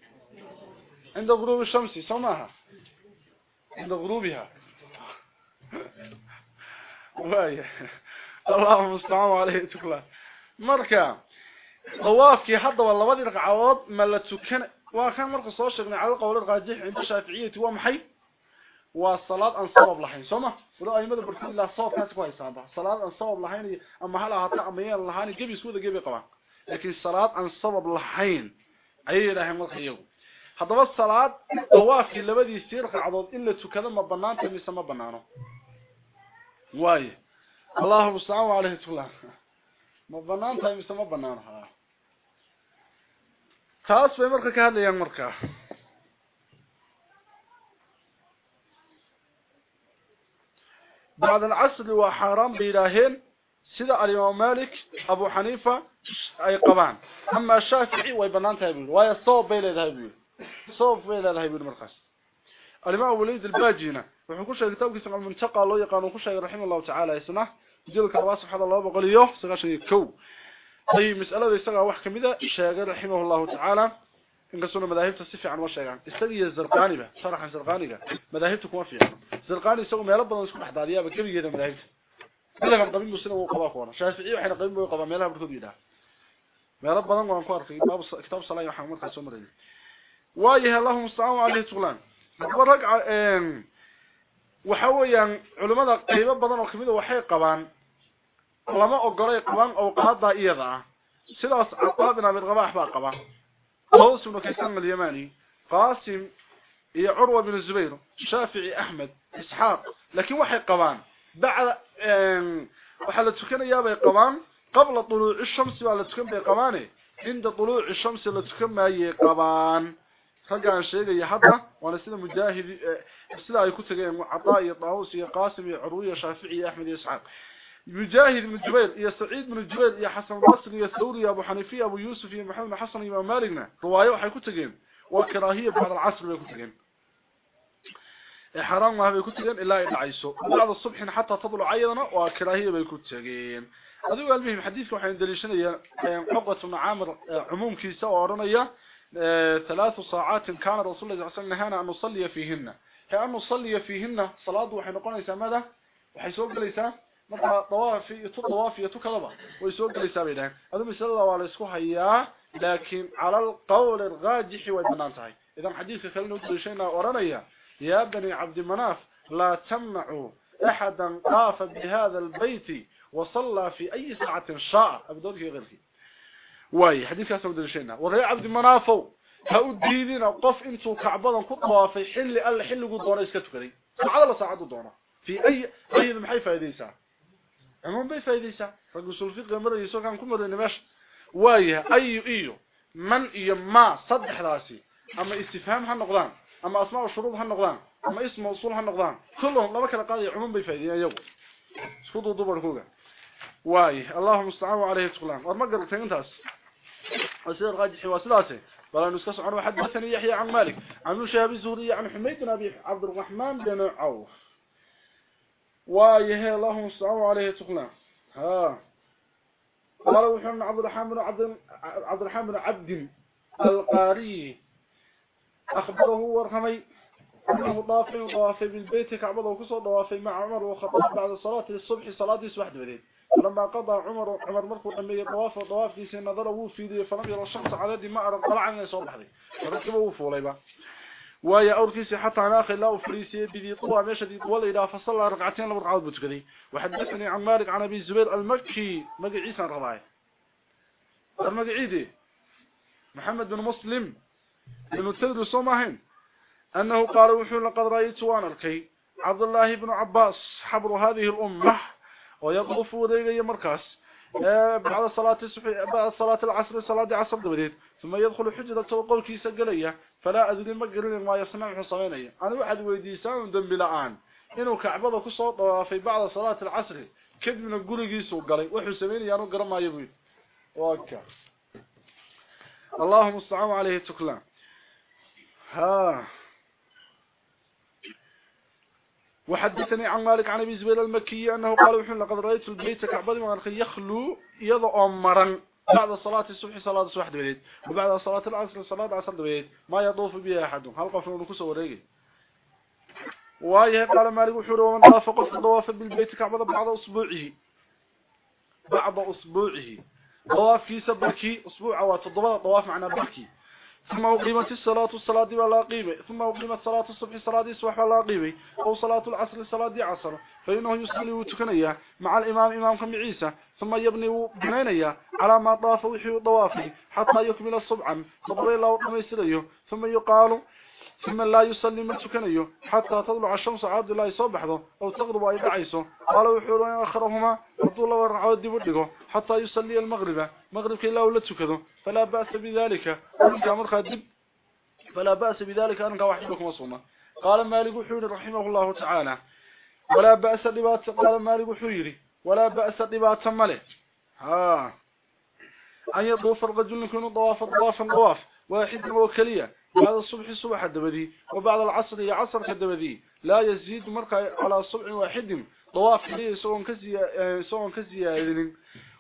S1: عند ضلوع الشمسي صومها. عند غروبها. واي. اللهم استعان عليه تكلا مركا. طوافك حد والله ودي رقع عوض ما لا تسكن وكان مركا سو شقني على قول الراجح عند الشافعيه هو محي والصلاة أن صوب لحين. سما ولا ايمده برتي لا صوت ناس كويس صابه صلاة أن صوب لحين. أما هل هات أما لحين. جبي سودة جبي قبا لكن صلاة أن صوب لحين. أي لحين مركا يقول هذا الصلاة طواف اللي بدي يصير عضوض إلا تكلم بنانا تميسما بنانا واي. الله. مستعى عليه تولا بنانا تميسما بنانه خاص في مركة هذا يا مركة. بعد العصر وحرام بإلهين سيدة علي مالك أبو حنيفة أي قبان. أما الشافعي ويبنان تهبير ويصوب بيلي تهبير صوف إلى الهي بن مرخص. الإمام وليد الباجينا وحنقول شيء كتابك سمع المنتقى الله يقان وخل رحمه الله تعالى يسمع جل كرباس سبحان الله وقال يوه سقى شيء كو. طيب مسألة يستغى وحكا ماذا شاقر رحمه الله تعالى. انقصونا مذاهب تصفي عن وشاقا استغي الزرقاني به صرحا زرقاني به مذاهب تكون فيها. زرقاني يستغم يا رب الله نسكم احضار يابا كم يجيدا مذاهب ماذا من قبيم مسلم وقضاك وأنا شاسعي وحين قبيم وقضا ميلا برثو بيدا ما يا رب الله نقوم بابص... كتاب صلاة يوحى عمر خيصو مريني waayahay allahu musta'an alayhi tuqlan hadaba ragca waxa weeyaan culimada qaybo badan oo kamid waxay qabaan lama ogolay qabaan oo qaada iyada ah sidaas aqaabina mid qabax baa qabaa قوس بن كيسان اليماني قاسم هي عروة بن الزبير شافعي أحمد إسحاق لكن وحي قبان بعد وحالة تكن يابي قبان قبل طلوع الشمس وحالة تكن بي قباني عند طلوع الشمس اللي تكن ما يقبان خلق عن شيء يا حبا وأنا سيدة مجاهد آه، سيدة اي كتا يا عطايا طاوس يا قاسم يا عروية شافعي يا أحمد يا إسحاق. مجاهد من الجبير يا سعيد من الجبير يا حسن الرسل يا ثوري يا أبو حنيفي أبو يوسف يا محمد حسن يا مالقنا رواية وحي كتا وكراهية بهذا العصر يا كتا إيه، حرام ما يكون تجين إلا إلا عيسو بعد الصبح حتى تضل عيضنا وكراهية بيكون تجين هذا يقول بهم حديث وحين دليشنا يعني قبضة من عامر آه، عموم كيسا وارنا آه، ثلاث ساعات كان رسول الله صلى الله عليه وسلم فيهن. هي أن نصلي فيهن صلاة وحين نقول إيسا ماذا؟ وحيسوق ليسا مطلع طوافي طوافية كذبة ويسوق ليسا بينا هذا صلى الله عليه وسلم هي لكن على القول الغاجح والبنانته إذا حديثي خلينا نقول شيئنا اياه. يا بني عبد المناف لا تمنعوا أحدا قاف بهذا البيت وصلى في أي ساعة شاء. أبدوك غيرك uu dishayna wa abd manaf ha u diidina qof intuu kacbadan ku tawaafay xilli alla xilligu doona iska tukaday saacada la saacadu doona fi ay ay maxay faa'iideysaa عموم بي فايديسا رجل الفقه مرة يسو كان كمر نماش وايه أي إيو؟ من iyo ما؟ صدح راسي. أما استفهام ها نقدان أما أسماء الشروط ها نقدان أما اسم موصول ها نقدان كلهم لما كلا قاضي عموم بي فايديان يو سودو دبر كوغا. وايه اللهم استعان عليه تقلان. وما قرتين انتاس وسير راجح واسلاسه بلا نسكس عن واحد مثلا يحيى عن مالك. عن شهاب الزهري عن حميد بن أبي عبد الرحمن بن عوف. وايه اللهم صل عليه تقنا ها. قال وحنا عبد الرحمن بن عبد عبد الرحمن بن عبد القاري. أخبره ورحمي أنه طاف وطاف بالبيت كعبة وكسو طواف مع عمر وخطب بعد صلاة الصبح صلاة الصبح بدري لما قضى عمر عمر مركو امي طواف وطواف دي سن نظر وفيدي فلم يرى الشمس على دي ما أرى. طلع من صبح دي فركبه وفوليبا ويا أوركيسي حتى أنا أخي الله فريسي بذي طوى ماشا دي طوى إذا فصل رقعتين لو رقعات بتكذي وحدثني عن مالك عن أبي الزبير المكي مقع عيسى الرضاعي. المقعيدي محمد بن مسلم بن التدر صومهن أنه قال وحول لقد رأيت وأنا الكي. عبد الله بن عباس حبر هذه الأمة. ويطوف وديغي مركز بعد صلاة الصبح بعد صلاة العصر صلاة العصر دبديد ثم يدخل حجرة وقول كيسا قليا فلا أدري ما قرن ما يصنع حصميني أنا واحد ويديسان دم بلعان إنه كعبضة كصوت في بعد صلاة العصر كيف من كيسو قلي وحو سميني أنا قرن ما يبوي وكا اللهم استعام عليه تكلان ها وحدثني عن مالك عن أبي زبير المكي أنه قال وحنا لقد رأيت البيت كعبد ما يخلو يضع أمرا بعد صلاة الصبح صلاة الصبح دبيت. وبعد صلاة العصر صلاة العصر دبيت. ما يطوف بها أحد. هل قف انه كسو وريغي وآيه قال مالك وحور ومن طاف قف الطواف بالبيت كعبد بعد اسبوعه بعد اسبوعه طواف في سبكي. أسبوع أو تضبط طواف معنا بكي. ثم أقيمت الصلاة الصلاة ولا قيمة ثم أقيمت صلاة الصبح صلاة الصبح ولا قيمة أو صلاة العصر صلاة عصر. فإنه يصلي وتكنيا مع الإمام إمام كم عيسى ثم يبني بنينيا على ما طاف وحي طوافه حتى يكمل الصبعا فضل الله وميسريه ثم يقال ثم لا يصلي من سكنيه حتى تطلع الشمس عاد لا يصبحه. أو تغرب أي دعيسه قال آخرهما. فضل الله ورعود دبده حتى يصلي المغرب. مغرب كي لا تكذو فلا بأس بذلك. أنك أمرك دب فلا بأس بذلك أنك وحدكم وصوما قال مالك وحوري رحمه الله تعالى. ولا بأس لبات قال مالك وحوري ولا بأس لبات ملك. ها. أن يطوف الرجل يكون ضواف ضواف ضواف. واحد وكلية بعد الصبح الصبح الدبدي وبعد العصر يا عصر كدبدي لا يزيد مرقى على الصبح واحد. طواف ليه سواء كزي سواء كزيادين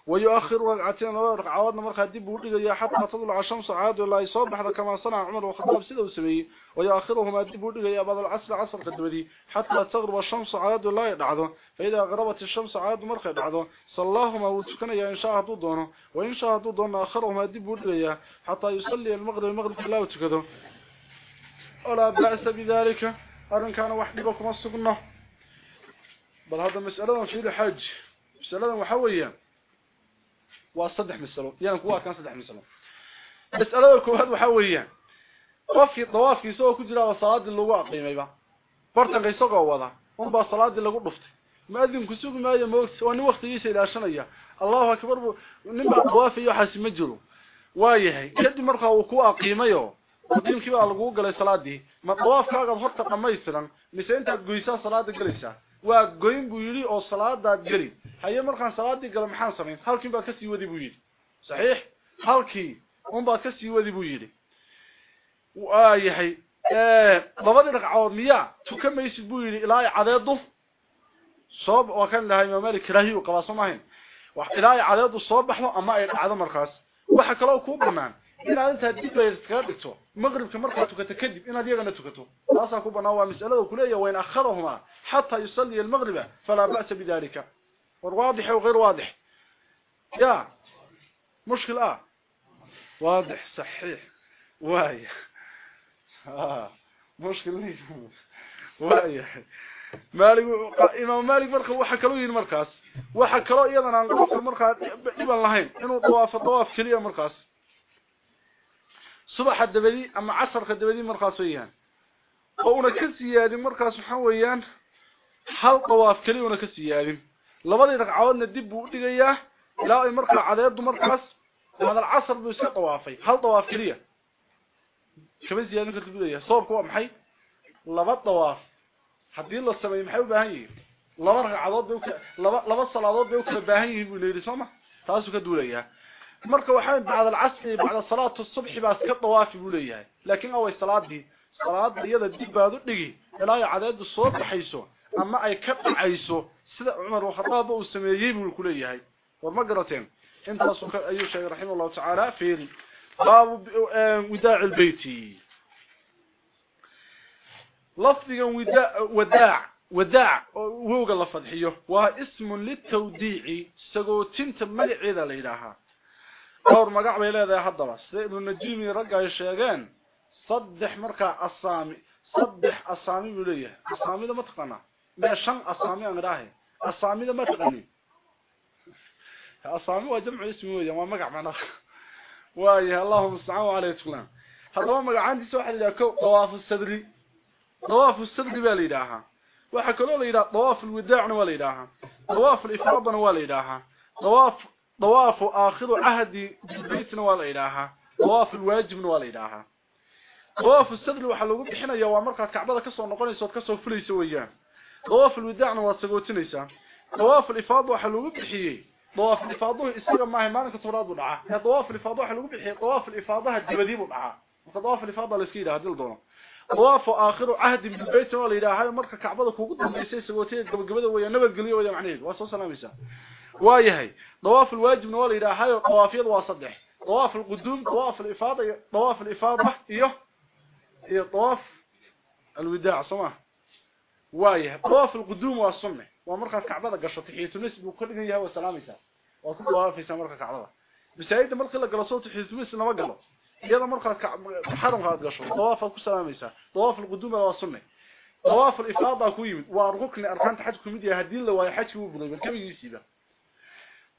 S1: ويؤخر ركعتين ركعات مرقى دب ودغيا حتى تطلع الشمس عاد ولا يصبح كما صنع عمر وخطاب سيدة وسمي. ويؤخرهما دب ودغيا بعد العصر عصر كدبدي حتى تغرب الشمس عاد ولا يدعده فإذا غربت الشمس عاد مرقى يدعده صلاهما وتكنيا إن شاء الله دونه وإن شاء الله دونه آخرهما دب ودغيا حتى يصلي المغرب المغرب لا وتكده. ولا بأس بذلك. أرن كان وحدكم السقنة بل هذا مسألة في الحج. مسألة وحوية وصدح مسألة يعني كوا كان صدح مسألة مسألة كوهد وحوية وفي طواف يسوى كجرى وصلاة اللغة قيمة فرطن يسوى وضع ونبا صلاة اللغة رفت ما أذن كسوق ما يموت وأن وقت يسي إلى شنية الله أكبر نبع طواف يحس مجره وايهي كد مرقى وكوا قيمة diinkii baa lagu galay salaadii. Ma dawaafkaaga horta qamaystiran mise intaad goysaa salaada galaysaa? Waa goyn buu yidhi oo salaadaad geli haye markaan salaadii galo maxaan samayn halkii baad kasii wadi buu yidhi saxiix halkii unbaad kasii wadi buu yidhi waa yahay labadii ragcadood miyaa tukamaysid buu yidhi ilaa cadeedu soo waa kan lahay imaam malik karaahiyu qabaa soo maahayn ilaa cadeedu soo baxdo ama ay dhacdo markaas waxa kaloo kuu banaan inaad inta dib ay iskaga dhigto maqribka markaa tukato kadib inaad iyagana tukato taasaa ku banaan waa mas'alada kuleeya wayn akharahuma hatta yusalli al-maghriba fala ba'sa bidalika واضح وغير واضح يا مشكل آه واضح صحيح واي آه مشكل واي مالك امام مالك marka waxa kale uu markaas waxa kale iyadana aan qofka markaa dhiban lahayn inuu dawaaf dawaaf kaliya markaas subax dabadi ama casarka dabadi markaas weeyaan oo una ka siyaadin markaas waxa weeyaan hal dawaaf kaliya una ka siyaadin labadii ragcadoodna dib buu dhigayaa ilaa ay markaa cadeedu markaas hada casar buu iska dawaafay hal dawaaf kaliya kama siyaadin karta buu sababku waa maxay laba dawaaf haddii la sameeyo maxay u baahan yihiin laba ragcadood laba laba salaadood bay u kala baahan yihiin buu leeyahay sooma taasuu ka duulayaa marka waxaa bacda alcasr bacda salaatu الصبح baa iska dawaafi buu leeyahay laakiin away salaadii salaada iyada dib baad u dhigi ilaa ay cadeedu soo baxayso ama ay ka dhacayso sida Umar Khattab uu sameeyay buu ku leeyahay war ma garateen intaas ayuu sheegay raximahullahu ta'ala fi bab وداع البيت لفظا وداع وداع وداع ووغا ism litawdi'i sagootinta magaceeda la yiraahaa dhowr magac bay leedahay haddaba sida ibnu najimi ragga ay sheegeen saddex markaa asaami saddex asaami buu leeyahay asaamida ma taqaanaa mee shan asaami aan idhaahay asaamida ma taqanin asaami waa jamcu ismi weeyaan waa magac macnaha waayahay allahuma mustacaan caleyh tuklaan haddaba magacaantiisa waxaa la yidhaha ko dawaafu sadri dawaafu sadri baa la yidhaahaa waxaa kaloo la yidhaha dawaaf alwidaacna waa la yidhaahaa dawaaf alifaadana waa la yidhaahaa dawaaf طواف آخر عهد بيت نوال إلهة طواف الواجب نوال إلهة طواف السدل وحلوه إحنا يا مركة كعبادة كسر نقاني صوت كسر فلي سويان طواف الوداع نوال سقوت طواف الإفاضة وحلوه بحيي طواف الإفاضة إسرع ما هي مانك تراد معه طواف الإفاضة وحلوه بحيي طواف الإفاضة هالجبذيب معه طواف الإفاضة الإسكيدة هدل دونه طواف آخر عهد من البيت نوال إلهة مره كعبادة كوقت نيسا سقوتين قبل قبل ويا نبت قليل ويا معنيل. واسو سلام waayahay طواف الواجب ولا إلها طوافيد waa saddex طواف القدوم طواف الإفاضة طواف الإفاضة iyo iyo طواف الوداع صما وايه طواف القدوم والسنة قشطة. تحيتنس بو كل يا وسلاميسا وكل طواف في مرخص كعبده بسيد مرخ لا قلصو تحيتنس لما قلو. iyada markaas xaram qaad gasho طواف ku salaamaysa طواف القدوم والسنة طواف الإفاضة xaj ku mid yahay hadii la waayo xajku uu buday kabigiisiba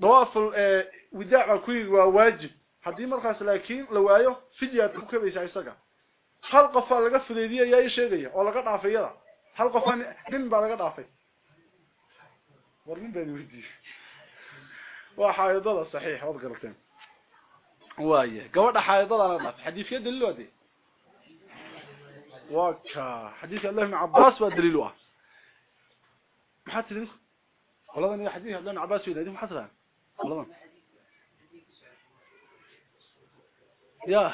S1: طواف الوداع ku yimid waa waajib hadii markaas laakiin la waayo fidyad ku kabaysa isaga hal qof laga fudeediyay ayaa sheegaya oo laga dhaafay yada hal qof nin baa laga dhaafay warnin baa weydiiyay waa xaayadada saxiix wad garteen waaye gabadha xaayadada laga dhaafay xadiiska daliil wadi waka xadiiska Allah ibn Abbas waa daliil ah maxaa tidin qoladan xadiiska Allah ibn Abbas weeyday maxaa tidin qoladan يا. (laughs)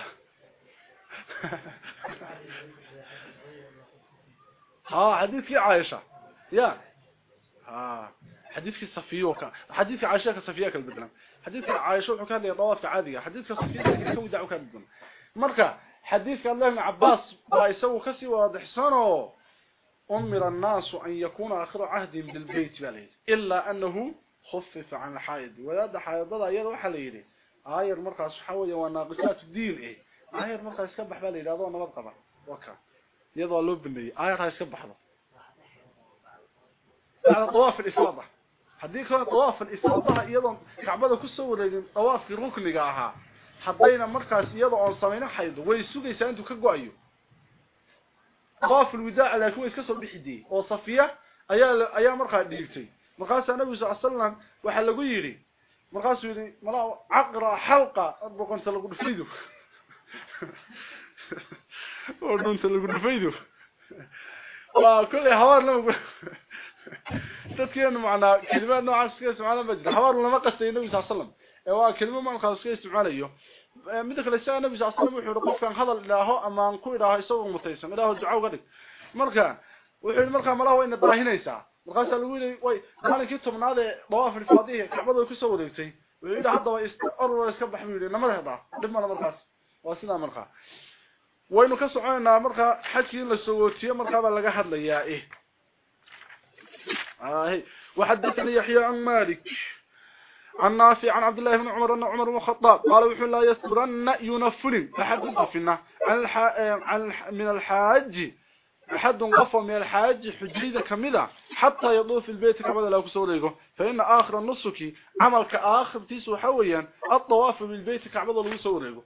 S1: ها حديث عائشة. يا. ها حديث صفية وكا. حديث عائشة كصفية كالبدنا حديث عائشة وكان لي طواف عادية. حديث صفية كان دعوة كالبدنا مركا حديث الله بن عباس بايسو كسي واضح. سنو؟ أمر الناس أن يكون آخر عهد بالبيت إلا أنه خفف عن الحائض ولاد حائضها يد وحليله آير مرقس حوي وناقشات دين إيه. آير مرقس سبح بالي يدو نبض قبر وكا. يدو لو بني عاير هاي كبحده على طواف الاصابه حديك هو طواف الاصابه يدو كعبده كسوريدين طواف ركنيغا أها حبينا مرقس يدو اون سمينا حيد وي سوغيس انتو كغوايو طواف الوداع على كويس كسر بحدي. أو صفيه ايا أيا مرقس ديبتي markaasaa nabigu sal slam waxaa lagu yidhi markaasuu yidhi malaa caqra xalqa boqonta lagu dhufaydo oo dhunta lagu dhufaydo waa kolley hawaar lama dadkeenu macnaa kelimaad noocaas iska isticmaalan ba jira hawaar lama qastay nabi sal slam ee waa kelimo markaas iska isticmaalayo midda kale isaga nabi sal slam wuxuu yihi qofkan hadal idhaaho ama aan ku idhaaho isagoo mutaysan idhaaho duca uga dhig marka wuxuu yidhi markaa malaha wayna daahinaysaa markaasaa lagu yidhi way maalinkii tobnaad ee dawaaf ilfaadihi kacbada kusoo wareegtay wuxuu yidhi haddaba orwar iska bax buu yidhi namada hedhaa dhib mala markaas waa sidaa markaa waynu ka soconaynaa markaa xajkii la sogootiyo markaabaa laga hadlayaa eh آه وحدثني يحيى عن مالك عن نافع عن عبد الله بن عمر أن عمر بن الخطاب قال وحول لا يسبرن ينفل أحد قفنا عن الح... عن الح... من الحاج أحد قف من الحاج حجريدة كمدة حتى يضوف البيت كمدة لا كسوريكو فإن آخر النصك عمل كآخر تيسو حويا الطواف بالبيت كعبد لا كسوريكو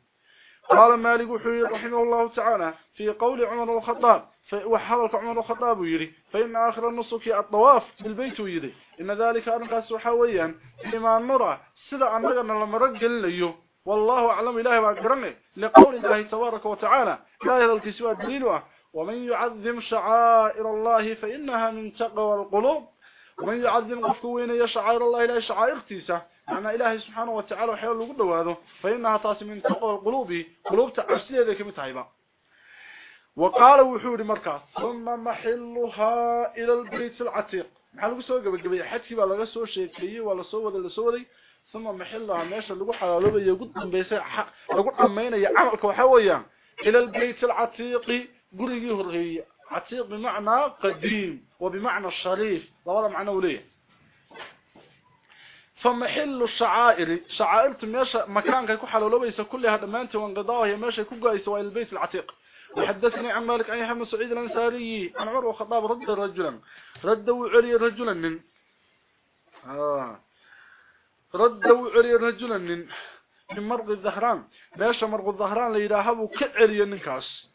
S1: قال مالك وحوي رحمه الله تعالى في قول عمر الخطاب وحرك عمر الخطاب يري فإن آخر النسك الطواف بالبيت يري. إن ذلك أنقاس حويا لما نرى سدع أننا لما رجل ليه والله أعلم إله وأكرمه لقول الله تبارك وتعالى لا يهد الكسوى دليلها ومن يعظم شعائر الله فإنها من تقوى القلوب. ومن يعظم قفوين يشعائر الله إلى شعائر تيسة. معنى إلهي سبحانه وتعالى وحيال له قد هذا فإنها تاس من تقوى القلوب. قلوب تعسيه ذلك متعيبا وقال وحوري مركز ثم محلها إلى البيت العتيق. laga soo sheekeeyay waa la soo wada la soo waday thumma maxillaha meesha lagu xalaaloobayo ugu dambeysay lagu dhameeynaya camalka waxa weeyaan ila albayt alatiq قريه الرهية عتيق بمعنى قديم وبمعنى الشريف دولة معنى وليه. فمحل الشعائر. شعائر تميشة مكان كيكو حلو لبيس كل هذا مانت وانقضاه يميشة كوكو يسوى البيت العتيق. وحدثني عن مالك أيها حمد سعيد الأنساري عن عروة خطاب رد رجلا. ردوا آه. عري رجلا. من آه. ردوا عري رجلا. من من مرق الظهران ماشى مرق الظهران ليراهبوا كعري النكاس.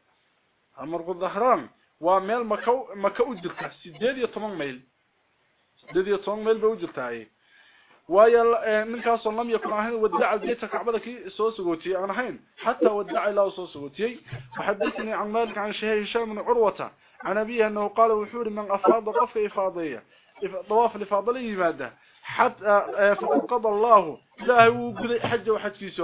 S1: مرق الظهران وميل مكو مكو دركا سيديد يطمان ميل. سيديد يطمان ميل بوجرتاي وايا منكاس لم يكن اهين ودع البيت كعبده كي سو سغوتي أنا هين. حتى ودع الله سو سغوتي عن مالك عن شهي هشام بن عروة. عن أبيه أنه قال وحور من أفاض قف إفاضية. طواف الافاضلي ماده حتى فقد قضى الله. لا هو حج وحج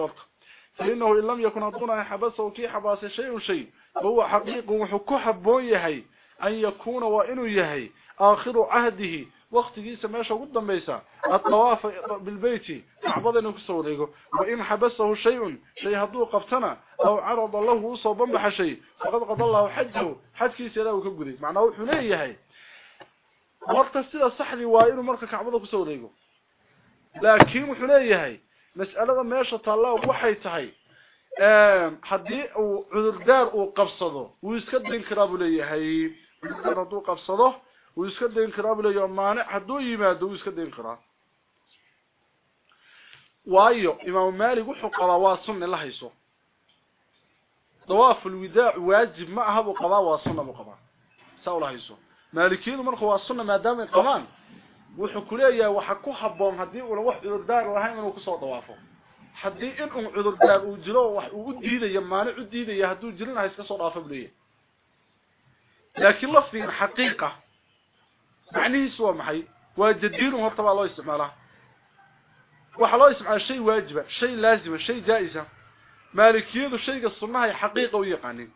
S1: فإنه إن لم يكن أدونا حبس أو كي حباس شيء شيء فهو حقيق وحكو حبون يهي أن يكون وإنه يهي آخر عهده وقت جيسا ماشا قد ميسا الطواف بالبيت أعبض أنه كسور وإن حبسه شيء شيء هدو قفتنا أو عرض الله وصوبا بح شيء فقد قضى الله حجه حد كيس يلاو كبقريك معنى هو حنية يهي. وقت السيلة الصحري وإنه مركك أعبض أنه كسور لكن حنية يهي. Taala waxay tahay ee hadii uu cudurdaar uu qabsado uu iska din karaa buu leeyahay haduu qabsado ويسكا دين كرا بليو مانع حدو يمادو ويسكا دين كرا وايو إمام مالك وحو قبا واسن الله يسو طواف الوداع واجب معها ابو قبا واسن ابو قبا سأو الله يسو مالكين مرخ واسن ما دام قمان wuxuu ku leeyahay waxa ku haboon hadii uu wax cudurdaar lahayn inuu ku soo dawaafo hadii in uu cudurdaar uu jiro wax uu diidayo maanic u diidayo haduu jirin ha iska soo dhaafo buleeyahay laakiin lafdiga xaqiiqa معنيه سوى محي وجدين وهرطة الله استعماله وحلو يسمع شيء واجبة شيء لازمة شيء جائزة مالكية الشيء الصناعي حقيقة ويقاني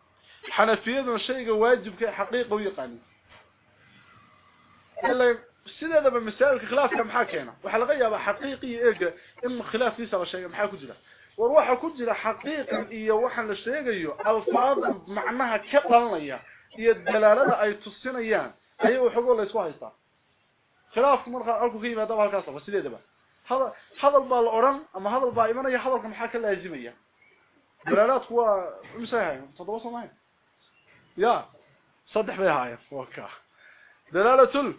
S1: حنفية السنة ذا بمسائل خلاف كم حاكينا وحلقة يبقى حقيقي إيجا إما خلاف ليس على شيء محاكو جلا وروحة كجلا حقيقا إيه وحن لشيقا إيه ألفاظ معناها كبالا إيه إيه الدلالة أي تصين إيان أي وحقو الله يسوها يسا خلاف مرخة ألكو خيمة دابا هالكاسة بس ليه دابا. هذا الباء الأوران أما هذا الباء إيمانا إيه حضر كم حاكا لازم إيه دلالات هو مسايا هاي متضوصة ماين يا صدح بيها هاي وكا دلالة تلك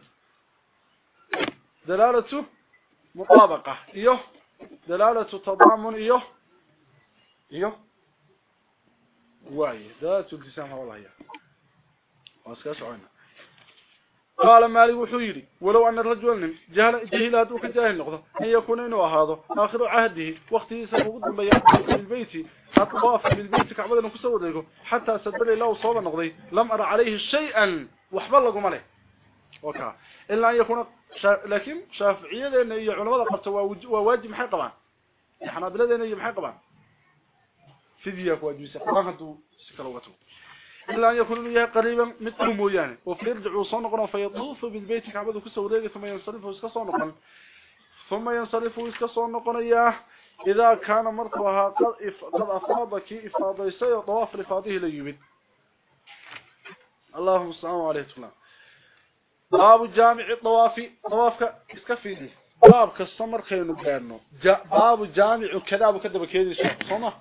S1: mutabaqa iyo dalalatu tadamun iyo iyo waaye dalalatu iltisam wallahi waa iska socoنا قال مالك وحيري. ولو أن الرجل جهل جهل وك جاهل نقطة. أن يكون إنه هذا آخر عهده. وقته سيقود بيان بالبيت الطواف بالبيت كعبدا نكسور ذلك حتى سدل الله صوب النقضي لم أرى عليه شيئا. وحبل لكم عليه. وكا إلا أن يكون شا... لكن شافعية لأن هي علماء وواجب محي طبعا حنابلة لأن هي محي طبعا فيديك واجب سكرانه سكروته. إلا أن يكون إياه قريبا مثل مويانه وفي يرجع صنقنا فيطوف بالبيت كعبده كسوريه ثم ينصرف ويسكى صنقا. ثم ينصرف ويسكى صنقا إياه إذا كان مرتبها قد. قد أفاضك إفاضي سيء طواف لفاضه ليبد اللهم السلام عليكم باب جامع الطواف طوافك اسكفيني باب كالسمر خينو جا... باب جامع كذا وكذا بكيدي صنع.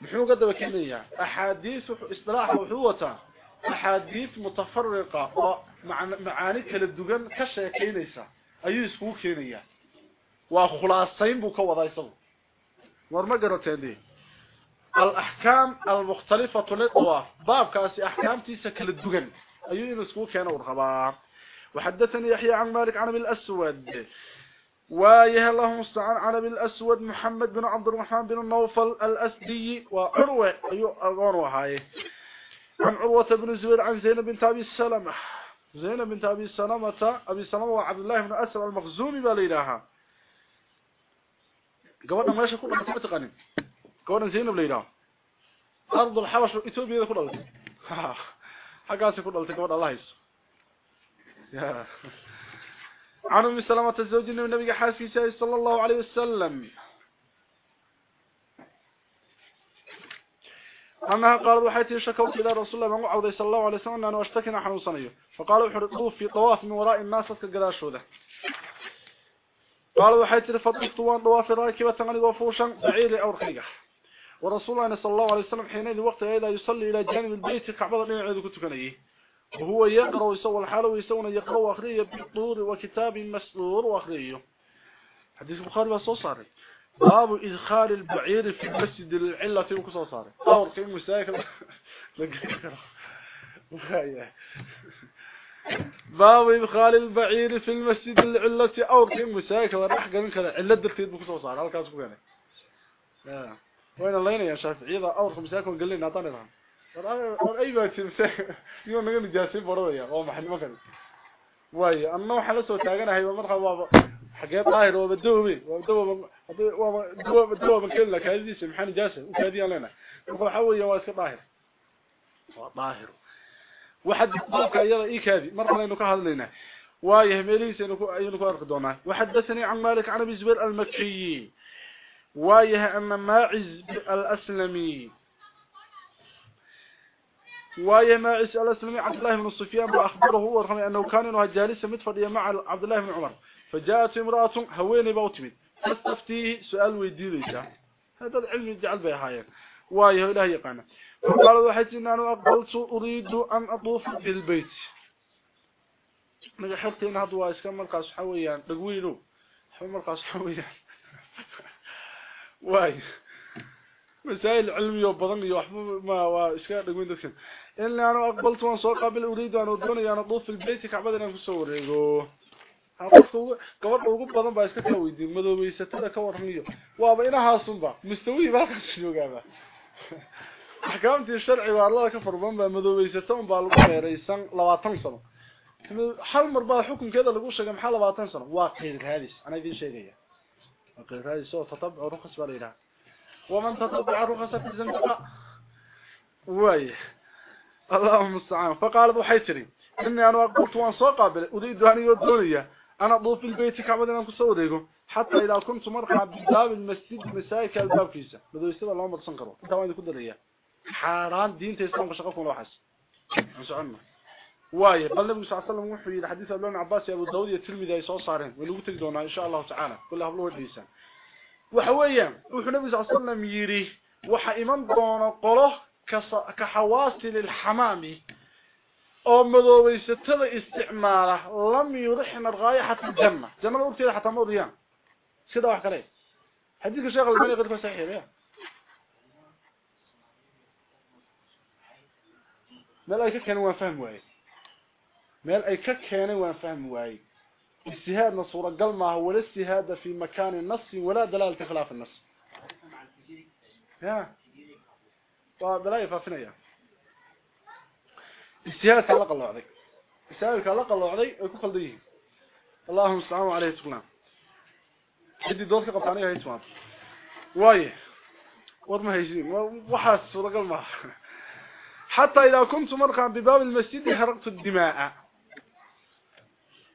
S1: محو قد وكيليا أحاديث إصطلاح وحوته أحاديث متفرقة. ومعاني كلا دوغان كشيكينيسا أيو اسكو كينيا وخلاصين بو كودا يسو. ورما غرتيدي الأحكام المختلفة للطواف. باب كاسي احكامتيسا كلا دوغان ayuu isku keenaa ورخبا وحدثني يحيى عن مالك عن الأسود. waayo اللهم المستعان أبو الأسود محمد بن عبد الرحمن بن النوفل الأسدي وعروة. ayuu agoon u ahaa عن عروة بن زبير عن زينب بنت أبي سلمة. زينب بنت أبي سلمة أبي سلمة وعبد الله بن اسر المخزومي baa la yidhaahdaa ماشي كل ما تقنين قولنا زينب la yidhaahdaa أرض الحبش اثيوبيا كلها (laughs) حقاسي كلها قولنا الله يا (laughs) عن أم سلمة الزوج النبي حاسي صلى الله عليه وسلم. أنها قالت وحيتي شكوت إلى رسول الله من عوضي صلى الله عليه وسلم أنه اشتكنا حنوصنيه فقالوا حرقوه في طواف من وراء الناس كقداش هذا قالوا وحيتي فطفت وان طواف راكبة عني وفوشا بعير أو رخيقة ورسول الله صلى الله عليه وسلم حينئذ وقت إذا يصلي إلى جانب البيت كعبض لين يعيد كنت كنيه وهو يقرأ ويسوى الحال ويسوى يقرأ وأخريه بالطور وكتاب مسطور وأخريه حديث البخاري بس صاري باب إدخال البعير في المسجد العلة وكسو صاري أور في مساك (laughs) باب إدخال البعير في المسجد العلة أو في مساك وراح قال كذا علة درتيد صار halkaas ku keenay yaa وين الله يا شافعي؟ إذا أو مساك قال لنا طننا بقى تمسك يوم نغني جاسين بروديا oo maxay makan way anna waxa la soo taaganahay marka waa xageed daahir oo badoobe waa doobe waa doobe doobe kala kaadiisa maxan jaasa u kaadiyan lana waxa weeye waa iska daahir waa daahir waxad qofka iyada ii kaadi marka aynu ka hadlayna waaye meelihiisa aynu ku arki doonaa waxadathani an malik an abi zubair al-makki waaye anna ma'iz al-aslami وايه ما اسال اسلمي عبد الله بن سفيان وأخبره هو رغم أنه كان إنه جالس متفضيا مع عبد الله بن عمر. فجاءت امرأة هويني بوتمد تستفتيه سؤال ويديريسا هذا العلم يجعل بها وايه إلهي يقانا. فقال وحيت إن أنا اقبلت أريد أن أطوف في البيت. ما حرتي إن هذا كان مرقاس حويان. دغوينو حو مرقاس حويان. (laughs) وايه مسائل علمية وبضنية ما اشكاء دقمين دكشن إلا أنا أقبلت وأنا سوى قابل أريد أن أدوني أنا أضوف في البيت كعبد أنا كعبادة أنك تصور كبرت وقوب بضن بأسكة تويدي ماذا بيستدى كورنية وابا إنا هاصم با. مستوي باقي شنو قابا. حكامتي الشرعي الله كفر بانبا ماذا بيستدى بالقوة رئيسان لواتن صلا حل مربع حكم كذا لقوشة كم حال لواتن صلا واقير هذيس أنا ذي شيء قير هذيس صوت تطبع ورخص بالإله ومن تطبع رخصة الزندقاء واي اللهم المستعان. فقال أبو حيتري إني أنا قلت وان سو قابل أريد أن يدونيا أنا ضوف البيت كعبد ان كسو وديغو حتى إذا كنت مرقى بباب المسجد مسايك الباب فيسا بدو يسد الله مرسن كرو إنت وين كدريا حاران دينته اسلام شقكم لو حس سعنا واي بل النبي صلى الله عليه وسلم وحي. الحديث ابن عباس أبو داود يا ترمذي اي سو صارين. ولو تغ دونا إن شاء الله تعالى. كل هبلو وديسان وحويان وحو نبي صلى الله عليه وسلم يري وحا إمام دون قوله كحواسل الحمام أمدو بيستطل استعماله لم يرحن الغاية حتى الجنة. جنة الأرتي حتى مضيان يعني. سيدة واحد كليه حديث الشيخ الباني قد فسحي بيه يعني. ما الأيكا كانوا فهموا أي ما الأيكا كانوا فهموا أي اجتهادنا صورة قل ما هو ولا اجتهاد في مكان النص ولا دلالة خلاف النص. يا ودلالة فافنية. اجتهاد تعلق الله عليك. اجتهاد تعلق الله عليك ويكون خلديه اللهم السلام عليه تقلام بدي دوسك قطعنية هاي تمام وايه وضم هيجين وحاس صورة قل ما. حتى إذا كنت مرقا بباب المسجد حرقت الدماء.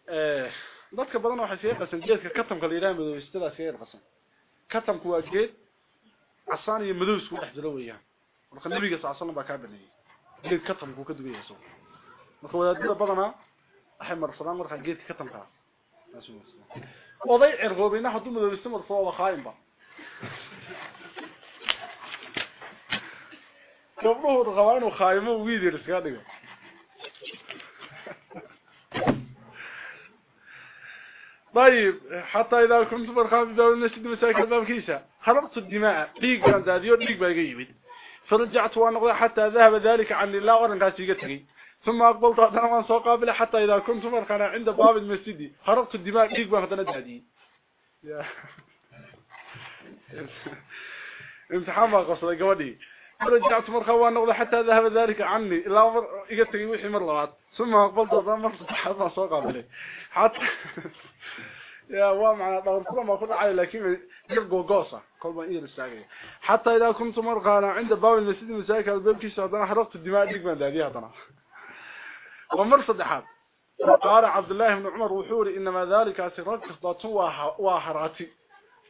S1: إيه dadka badan waxa sii qasan geedka katamka yiraahdo madowstada sii qasan katamku waa geed casaan iyo madow isku dhex jira weeyaan marka nabiga sallallahu baa ka baneeyay geed katamku ka duwaya soo marka wadaadada badana waxay marsadaan marka geedka katamka oday cirqoobina haduu madowsta marfoo waa khaayimba gabdhuhu qabaan inuu khaayimo wiidir iska dhigo طيب حتى إذا كنت برخان بدون المسجد مساكن الباب كيسا خرقت الدماء. ديق كان ذاديو ديق باقي يمد فرجعت ونقضي حتى ذهب ذلك عني الله ورن قاسي قتري. ثم أقبلت أدنى سوى قابلة حتى إذا كنت مرخان عند باب المسجد. خرقت الدماء ديق باقي ذادي امتحان ما قصد قودي فرجعت مرخان ونقضي حتى ذهب ذلك عني. الله ورن قتري وحي مرلوات ثم أقبلت أدنى مرخان سوى قابلة (laughs) حتى (laughs) يا وامع دور كل ما كل عاي لكن يبقوا قوصة. كل ما إيه الساقية حتى إذا كنت مرقانا عند باب المسجد مساكة الباب كيس هذا حرقت الدماء ديك من ذي هذا (laughs) ومر صدحات. وقال عبد الله بن عمر وحوري إنما ذلك سرق خطاة وحراتي.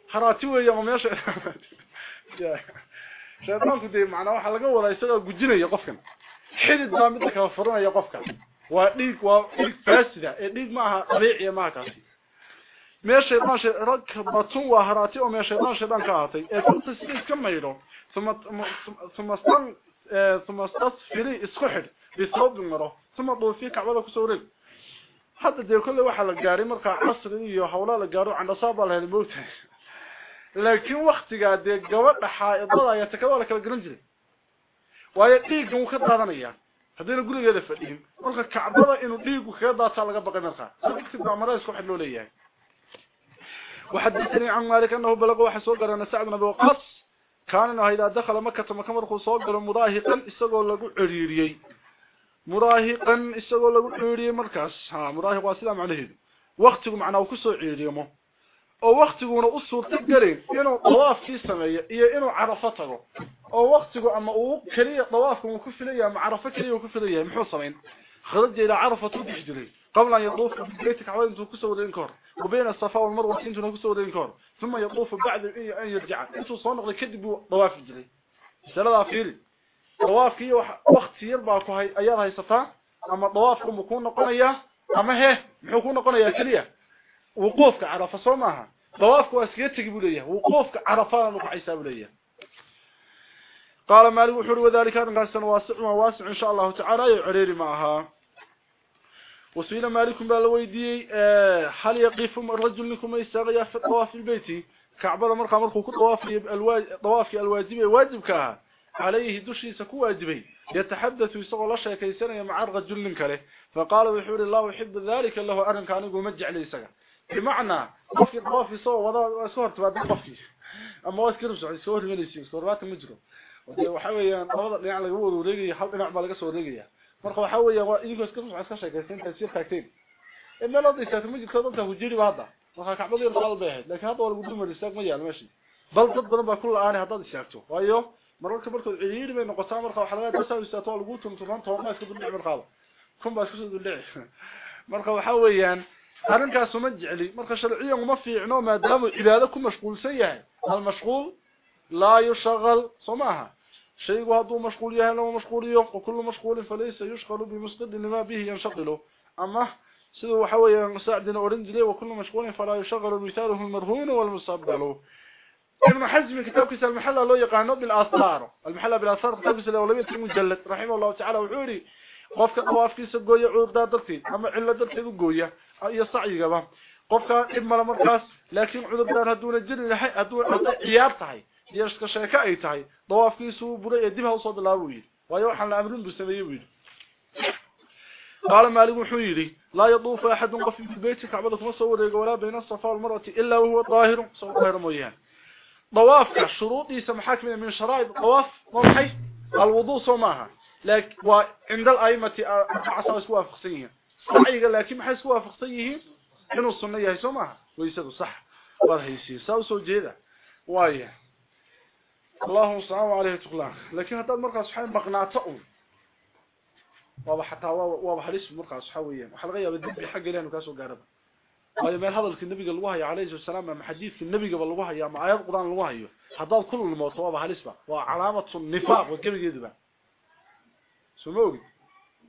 S1: حراتي وهي وميش شيطانك دي معنا waxa laga wada isaga gujinaya qofkan xidid baa mid ka furanaya qofkan waa dhiig waa dhiig faasida ee dhiig maaha dabiici maaha kaasi meesha maasha rag batun waa haraati oo meesha maasha dhan ka ahatay ee kunta si iska mayro thumma thumma stan thumma tasfiri isku xid bisawd maro thumma dhuufi kacbada ku soo reeb hadda dee kulli waxa la gaaray marka casri iyo hawla la gaaro candhasaaba la helay moogta لكن وقتي قاعد جوا حائض لا يتكلم لك الجرنجلي ويطيق وخذ قضانية هذين يقولوا يا دفئين والله كعبلا إنه ديق وخذ ضاع صار لقب قنارة سأكتب مع مراز كحل ولي وحدثني عن مالك أنه بلغ واحد صقر أن سعد بن وقص كان إنه إذا دخل مكة مكمر خصوصاً مراهقا استقبل لقول عريري مراهقا استقبل لقول عريري مركز. ها مراهق وسلام عليه. وقتكم معناه كسر عريمه oo waqtiguna u suurta galay inuu dawaafkii sameeyo iyo inuu carafo tago oo waqtigu ama uu kaliya dawaafku uu ku filayaa ma carafo kaliya uu ku filayaa muxuu sameyn خرج إلى عرفه تجري قبل ان يطوف ببيتك عوين انتو كسودين كور وبين الصفا والمروه انتو كسودين كور ثم يطوف بعد ان يرجع kadib dawaaf jiray salada fiil dawaafkii waqti yar baa ku hay ayaa haysataa ama dawaafku mu ku noqonaya ama he muxuu ku noqonaya kaliya dawaafku waa iskaga tagi buu leeyahay wuquufka carafana ku xisaab leeyahay قال مالك وحور وذلك أن قال واسع وواسع إن شاء الله تعالى يعريري معها. وسئل مالك بالويدي هل يقف الرجل لكم يستغيى في الطواف البيتي كعبة مرقى مرقى طواف الواجب واجب كها. عليه دشي سكو واجبي يتحدث يسغل الله شيء سنة مع الرجل كله فقال وحور الله يحب ذلك الله أرن كان يقول مجع لي سقى بمعنى قفي قفي صور وضع صور تبعد قفي أما واسكر بسعي صور ملسي صورات مجرم وحاوي يعني, يعني على قبول وليقي حال إنا عبالك صور ليقي مرخوا حاوي يقول واسكر بسعي صور كاسين تنسير كاكتين إنا لضي ساتم مجرم صدنته هجيري بهذا مرخوا كعبال يرسال به لكن هذا هو القدوم الرساق مجي على ماشي. بل قد ضربا كل آني هذا دي شاكتو وأيو مرخوا بركوا العيير من قصام مرخوا حلقات بساو يستطوع القوتهم تفانتهم ما يسكدوا اللعي مرخوا كم باش يسكدوا اللعي (laughs) مرخوا حاوي يعني arrinkaas uma jecli marka sharciyan uma fiicno maadaama cibaado ku mashquulsan yahay hal mashquul لا يشغل صماها. شيء هذا مشغول يهلا لو مشغول وكل مشغول فليس يشغل بمسقد لما به ينشغل أما سيدو حويا مساعدنا أورنجلي وكل مشغول فلا يشغل مثاله المرهون والمستقبل ابن حزم كتاب كيس المحلة لو يقعنوا بالآثار. المحلة بالآثار كتاب كيس الأولوية المجلد. رحمه الله تعالى وعوري. قفك قواف كيس قوية عور دا درتين أما علا درتين أي صعي قبا قفك إما لمركز لكن عذر دار هدون الجن لحي هدون عياب تحي يشك شيكا أي buray dib ha soo bilaabo wiil waayo waxaan la amrin busameeyay wiil قال مالك wuxuu yiri لا يطوف أحد qofi kama soo wareego ولا بين الصفا والمروة إلا وهو طاهر isagoo طاهر ah mooyaane طواف shuruudihiisa waxa ka من شرائط الطواف وحي الوضوء سماها لكن وعند الأئمة caasha saas waafaqsan صحيح لكن ma saas waafaqsana انه السنة هي سماها ويسد صح وهيسي سو سو جيده وايه اللهم صل عليه تقلان لكن هذا مرقس حين بقناته وابا حتى وابا حليس مرقس حويا waxa laga yaabaa dib xaq ilaan ka soo gaaraba waayo meel hadalka nabiga lagu hayo calayhi salaam ama xadiiska nabiga lagu hayo ama ayad qudaan lagu hayo hadaa kullu mooto waaba halisba waa calaamatu nifaaq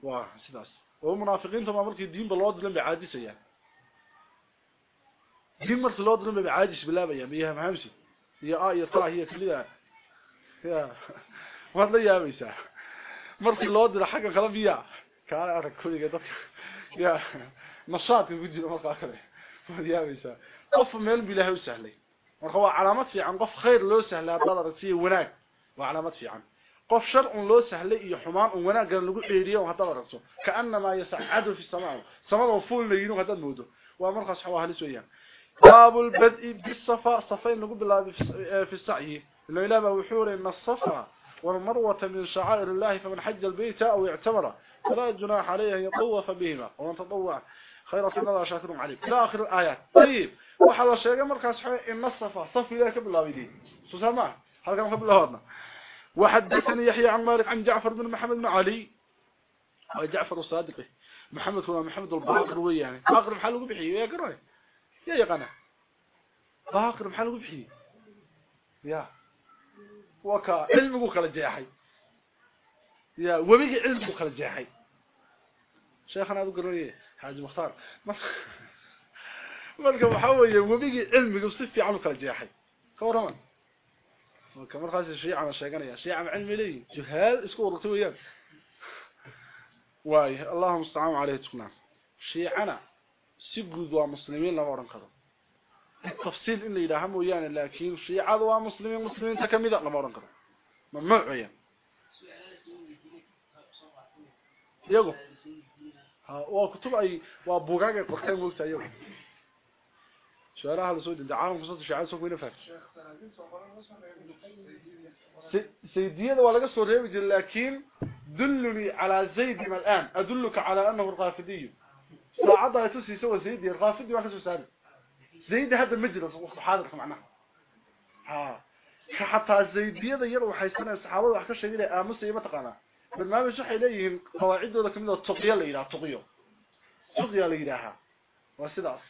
S1: waa sidaas oo munaafiqiinta ma markii diinba والمنافقين تما مرك الدين بالواد لم يعادش يا دين مرت الواد لم يعادش بلا بيا ما يهمش يا آه يا صلاح هي كلها يا والله يا ميسا مرك الواد لا حاجة خلاص بيا كان على كل دك يا نشاط بيجي له اخره يا ميسا قف مل بلاه سهله وخوا علامات في عن قف خير لو سهله طلع رسيه هناك وعلامات في عنه shar un loo sahlay iyo xumaan un wanaaggan lagu dheeriyo haddaad aragto kaannamaa yasacadu fi samaa samada fuulnayin haddaad moodo. Waa markaas waxaa halis weeyaan. باب البدء بالصفا صفين نقول بالله في السعي إنه إله وحور إن الصفا والمروة من شعائر الله فمن حج البيت أو اعتمر فلا جناح عليه يطوف بهما ومن تطوع خير صلى الله عليه إلى آخر الآيات طيب وحل الشيء مركز إن الصفا صف إليك بالله بيدي سوسما هل كان قبل هذا وحدثني يحيى عن مالك عن جعفر بن محمد بن علي. وجعفر الصادق. محمد هو محمد الباقر ويعني باقر محل بحي يا قرأي. يا يقنا باقر محل بحي يا. وكا. علمه كلا جاحي يا وبيجي علمه كلا جاحي شيخنا أبو قريه حاج مختار. marka waxa weeye wabigi cilmiga si fiican u kala jeexay markaas shiica sheeganaya shiica cilmi leeyahay juhaal isku ururtay weeyaan waay allahumma musta'an alayhi tukna shiicana si guud waa muslimiin lama oran karo التفصيل إن إلى هم ويانا لكن شيعة ومسلمين مسلمين تكمدة لما رنقر ممنوع ويان iyagu ha waa kutub ay waa buugaag ay qorteen moogta iyagu dinta caalamka soo shacay soo kuina fahmay سيدية ولا قصة ريبج لكن دلني على زيد ما الآن أدلك على أنه الغافدي ساعدها تسي سوى سيدي الغافدي كسو سالي زيد هذا المجلس حاضر معناه ها حتى الزيدية يروا حيثنا الصحابة وحكا لي آمس إيه متقانا بالمعنى شو حيليهم قواعد ذلك من التقية اللي إله التقية. التقية اللي وسيداس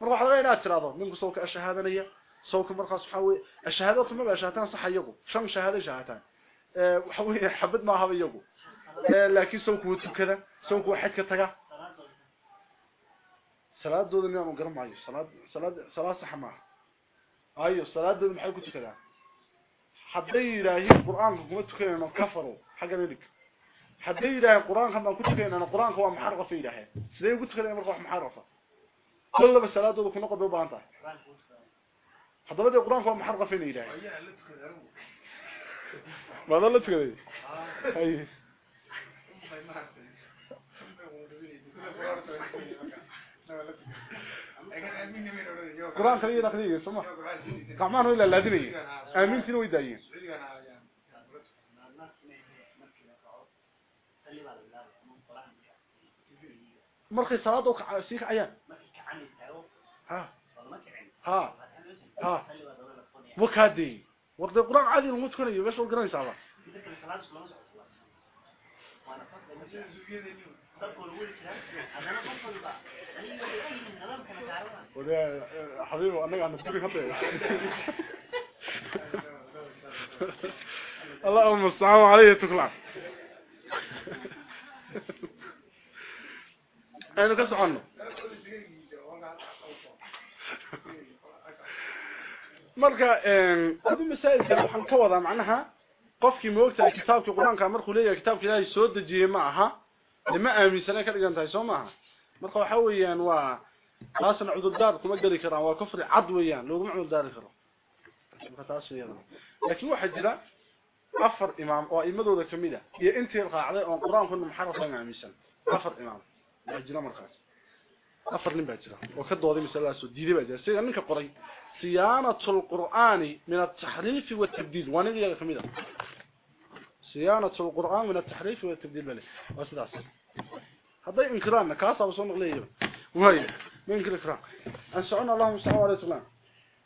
S1: مروح لغاية اعتراضه منك صوك الشهادة لي صوك مرخة صحوي الشهادة ما بقى شهادتان صح يقو شم شهادة شهادتان وحوي أه، حبد ما هذا أه، لكن صوك وتب كذا. صوك وحد كتاك صلاة دو دنيا مقرم ايو صلاة, صلاة صحة معه ايو صلاة دو دنيا مقرم كتاك حدي إلهي القرآن قمت كينا نكفروا حقا لك حدي إلهي القرآن قمت كينا نقرآن قوام محرقة في إلهي. سليم قلت كينا مرخة محرقة كل ما سلاة دوبك نقض دوبة عن القرآن فهو محرقة في إيه ما ماذا اللي قرآن خليه نخليه سمح قعمان ولا إلا اللذنية آمين سنو إدايين مرخي صلاة وشيخ عيان. Ha ha ها. وكادي وقت القرآن عادي الموت كله بس والقرآن يسعى وده حبيبي أنا عم نسبي خطأ اللهم السلام عليه تطلع أنا كسر عنه marka een adu masaa'ilka waxaan ka wadaa macnaha qofkii moogta kitaabka quraanka markuu leeyahay kitaabka Ilaahay soo dajiyay ma aha lama aaminsana ka dhigan tahay soo maaha marka waxa weeyaan waa taasna cudurdaar kuma gali karaan waa kufri cad weeyaan looguma cudurdaari karo marka taas weeyaan laakiin waxa jira afar imaam oo imadooda kamida iyo intii raacday oo quraanku muxarraf ma aaminsan afar imaam waa jira markaas ka dooday misaladaas oo diiday baa jira sida ninka qoray صيانة القرآن من التحريف والتبديل. وأنا يا كميدا صيانة القرآن من التحريف والتبديل. بله واسداس هذا انكرامنا كاسا وصون غليه وهي من انكرام ان سعنا اللهم صل على وسلم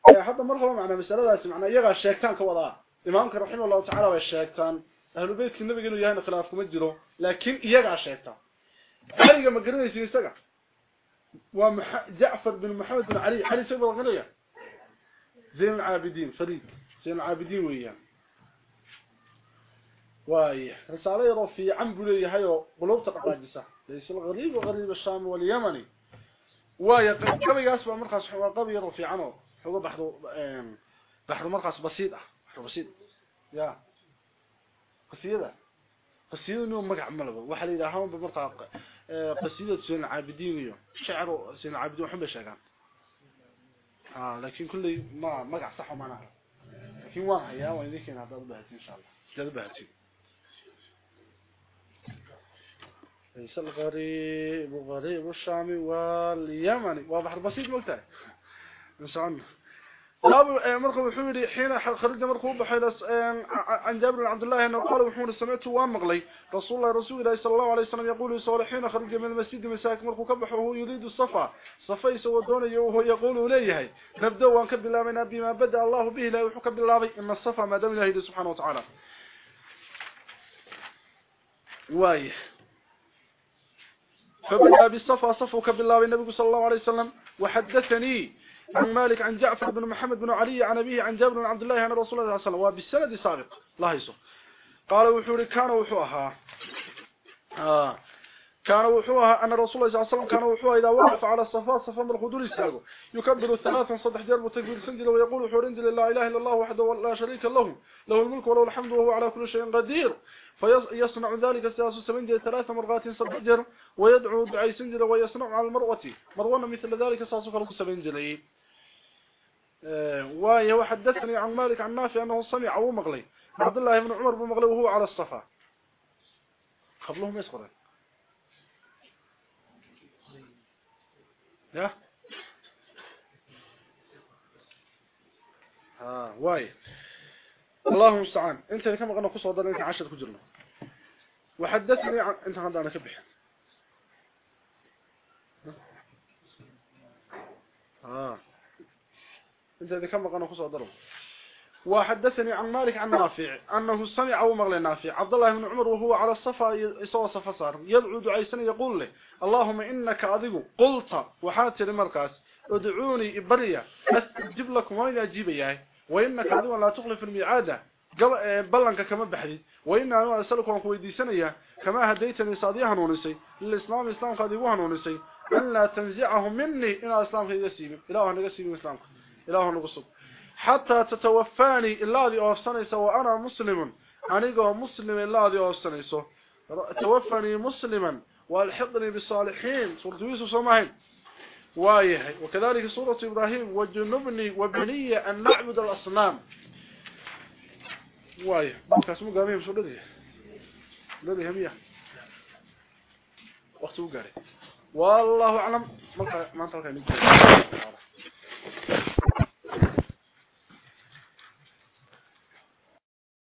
S1: هذا مرحبا معنا. مسألة معنا يغا الشيكتان كوضاء. إمامك رحمه الله تعالى والشيكتان أهل بيتك النبي قالوا يهينا خلافكم الجلو لكن يغا الشيكتان علي ما قرنوا يسير سقع وجعفر بن محمد بن علي علي سيبه الغنية. زين العابدين فريد زين العابدين وياه. واي رسالة يرو في عنبلي هايو قلوب تقاجسة ليس الغريب وغريب الشام واليمني. واي قبي يسمع مرخص حوا قبي يرو في عنو حوا بحر بحر مرخص بسيطة بحر بسيط. يا. قصيدة. قصيدة إنه مقع وحل إذا هون بمرخص قصيدة زين العابدين وياه شعر زين العابدين وحب شاكان آه لكن كل ما مقع صح ومعناها لكن واقع يا وين ذيك بهت إن شاء الله. بهت. ليس الغريب غريب الشام واليمن. وبحر بسيط ملتاي إن شاء الله. لا مرقب وحوري حين خرج مرقب بحيل عن جابر بن عبد الله أنه قال وحور سمعت وامغلي رسول الله رسول الله صلى الله عليه وسلم يقول صالحين خرج من المسجد مساك كبحه وهو يريد الصفا صفا يسوى دونه وهو يقول إليه نبدأ وانكب الله من بما بدأ الله به لا يحكم بالله إن الصفا ما دام الله سبحانه وتعالى. واي. فبدأ بالصفا صفوك بالله والنبي صلى الله عليه وسلم وحدثني عن مالك عن جعفر بن محمد بن علي عن أبيه عن جابر بن عبد الله عن رسول الله صلى الله عليه وسلم. وبالسند سابق. يسر قال وحوري كان وحوها. آه. كان وحوها أن رسول الله صلى الله عليه وسلم كان وحوها إذا وقف على الصفا صفا الخدور الساقه يكبر ثلاثا صدح جرب وتكبير سنجل ويقول وحور انجل لا إله إلا الله وحده لا شريك له. له الملك وله الحمد وهو على كل شيء قدير. فيصنع ذلك السياس سمنجل ثلاث مرات صدح جر ويدعو دعي سنجل ويصنع على المروة. مروان مثل ذلك السياس فلق سمنجل وايه وحدثني عن مالك عن نافع أنه سمع ومغلي عبد الله بن عمر بن مغلي وهو على الصفا. قبلهم يسقرن يا ها واي. اللهم المستعان انت كما قلنا قصة ودنا انت 10 كجرنا. وحدثني عن انت عندنا كبح ها؟ انت كما قلنا قصة ودنا وحدثني عن مالك عن نافع أنه سمع أو مغلي نافع. عبد الله بن عمر وهو على الصفا يسوى صفا صار. يدعو دعيسا يقول له اللهم إنك أذيق قلت وحاتي لمركز ادعوني إبريا أستجب لكم وإن أجيب إياه. وإنك أذيق لا تخلف الميعادة بلنك كما بحديد وإن أنا أسألك وأنك ويدي سنية كما هديتني صاديها نونسي. للإسلام إسلام قاديوها نونسي. أن لا تنزعهم مني إلى إسلام في يسيب إله نقسيب إسلامك إله نقصب حتى تتوفاني إلا ذي أوفسانيس وأنا مسلم. أنيقه مسلم إلا ذي أوفسانيس توفني مسلما وألحقني بالصالحين. سورة يوسف سمعين وايه. وكذلك سورة إبراهيم. وجنبني وبني أن نعبد الأصنام. وايه. كاسمو قامين سورة دي الذي همية وقت وقاري والله أعلم. ما انتظر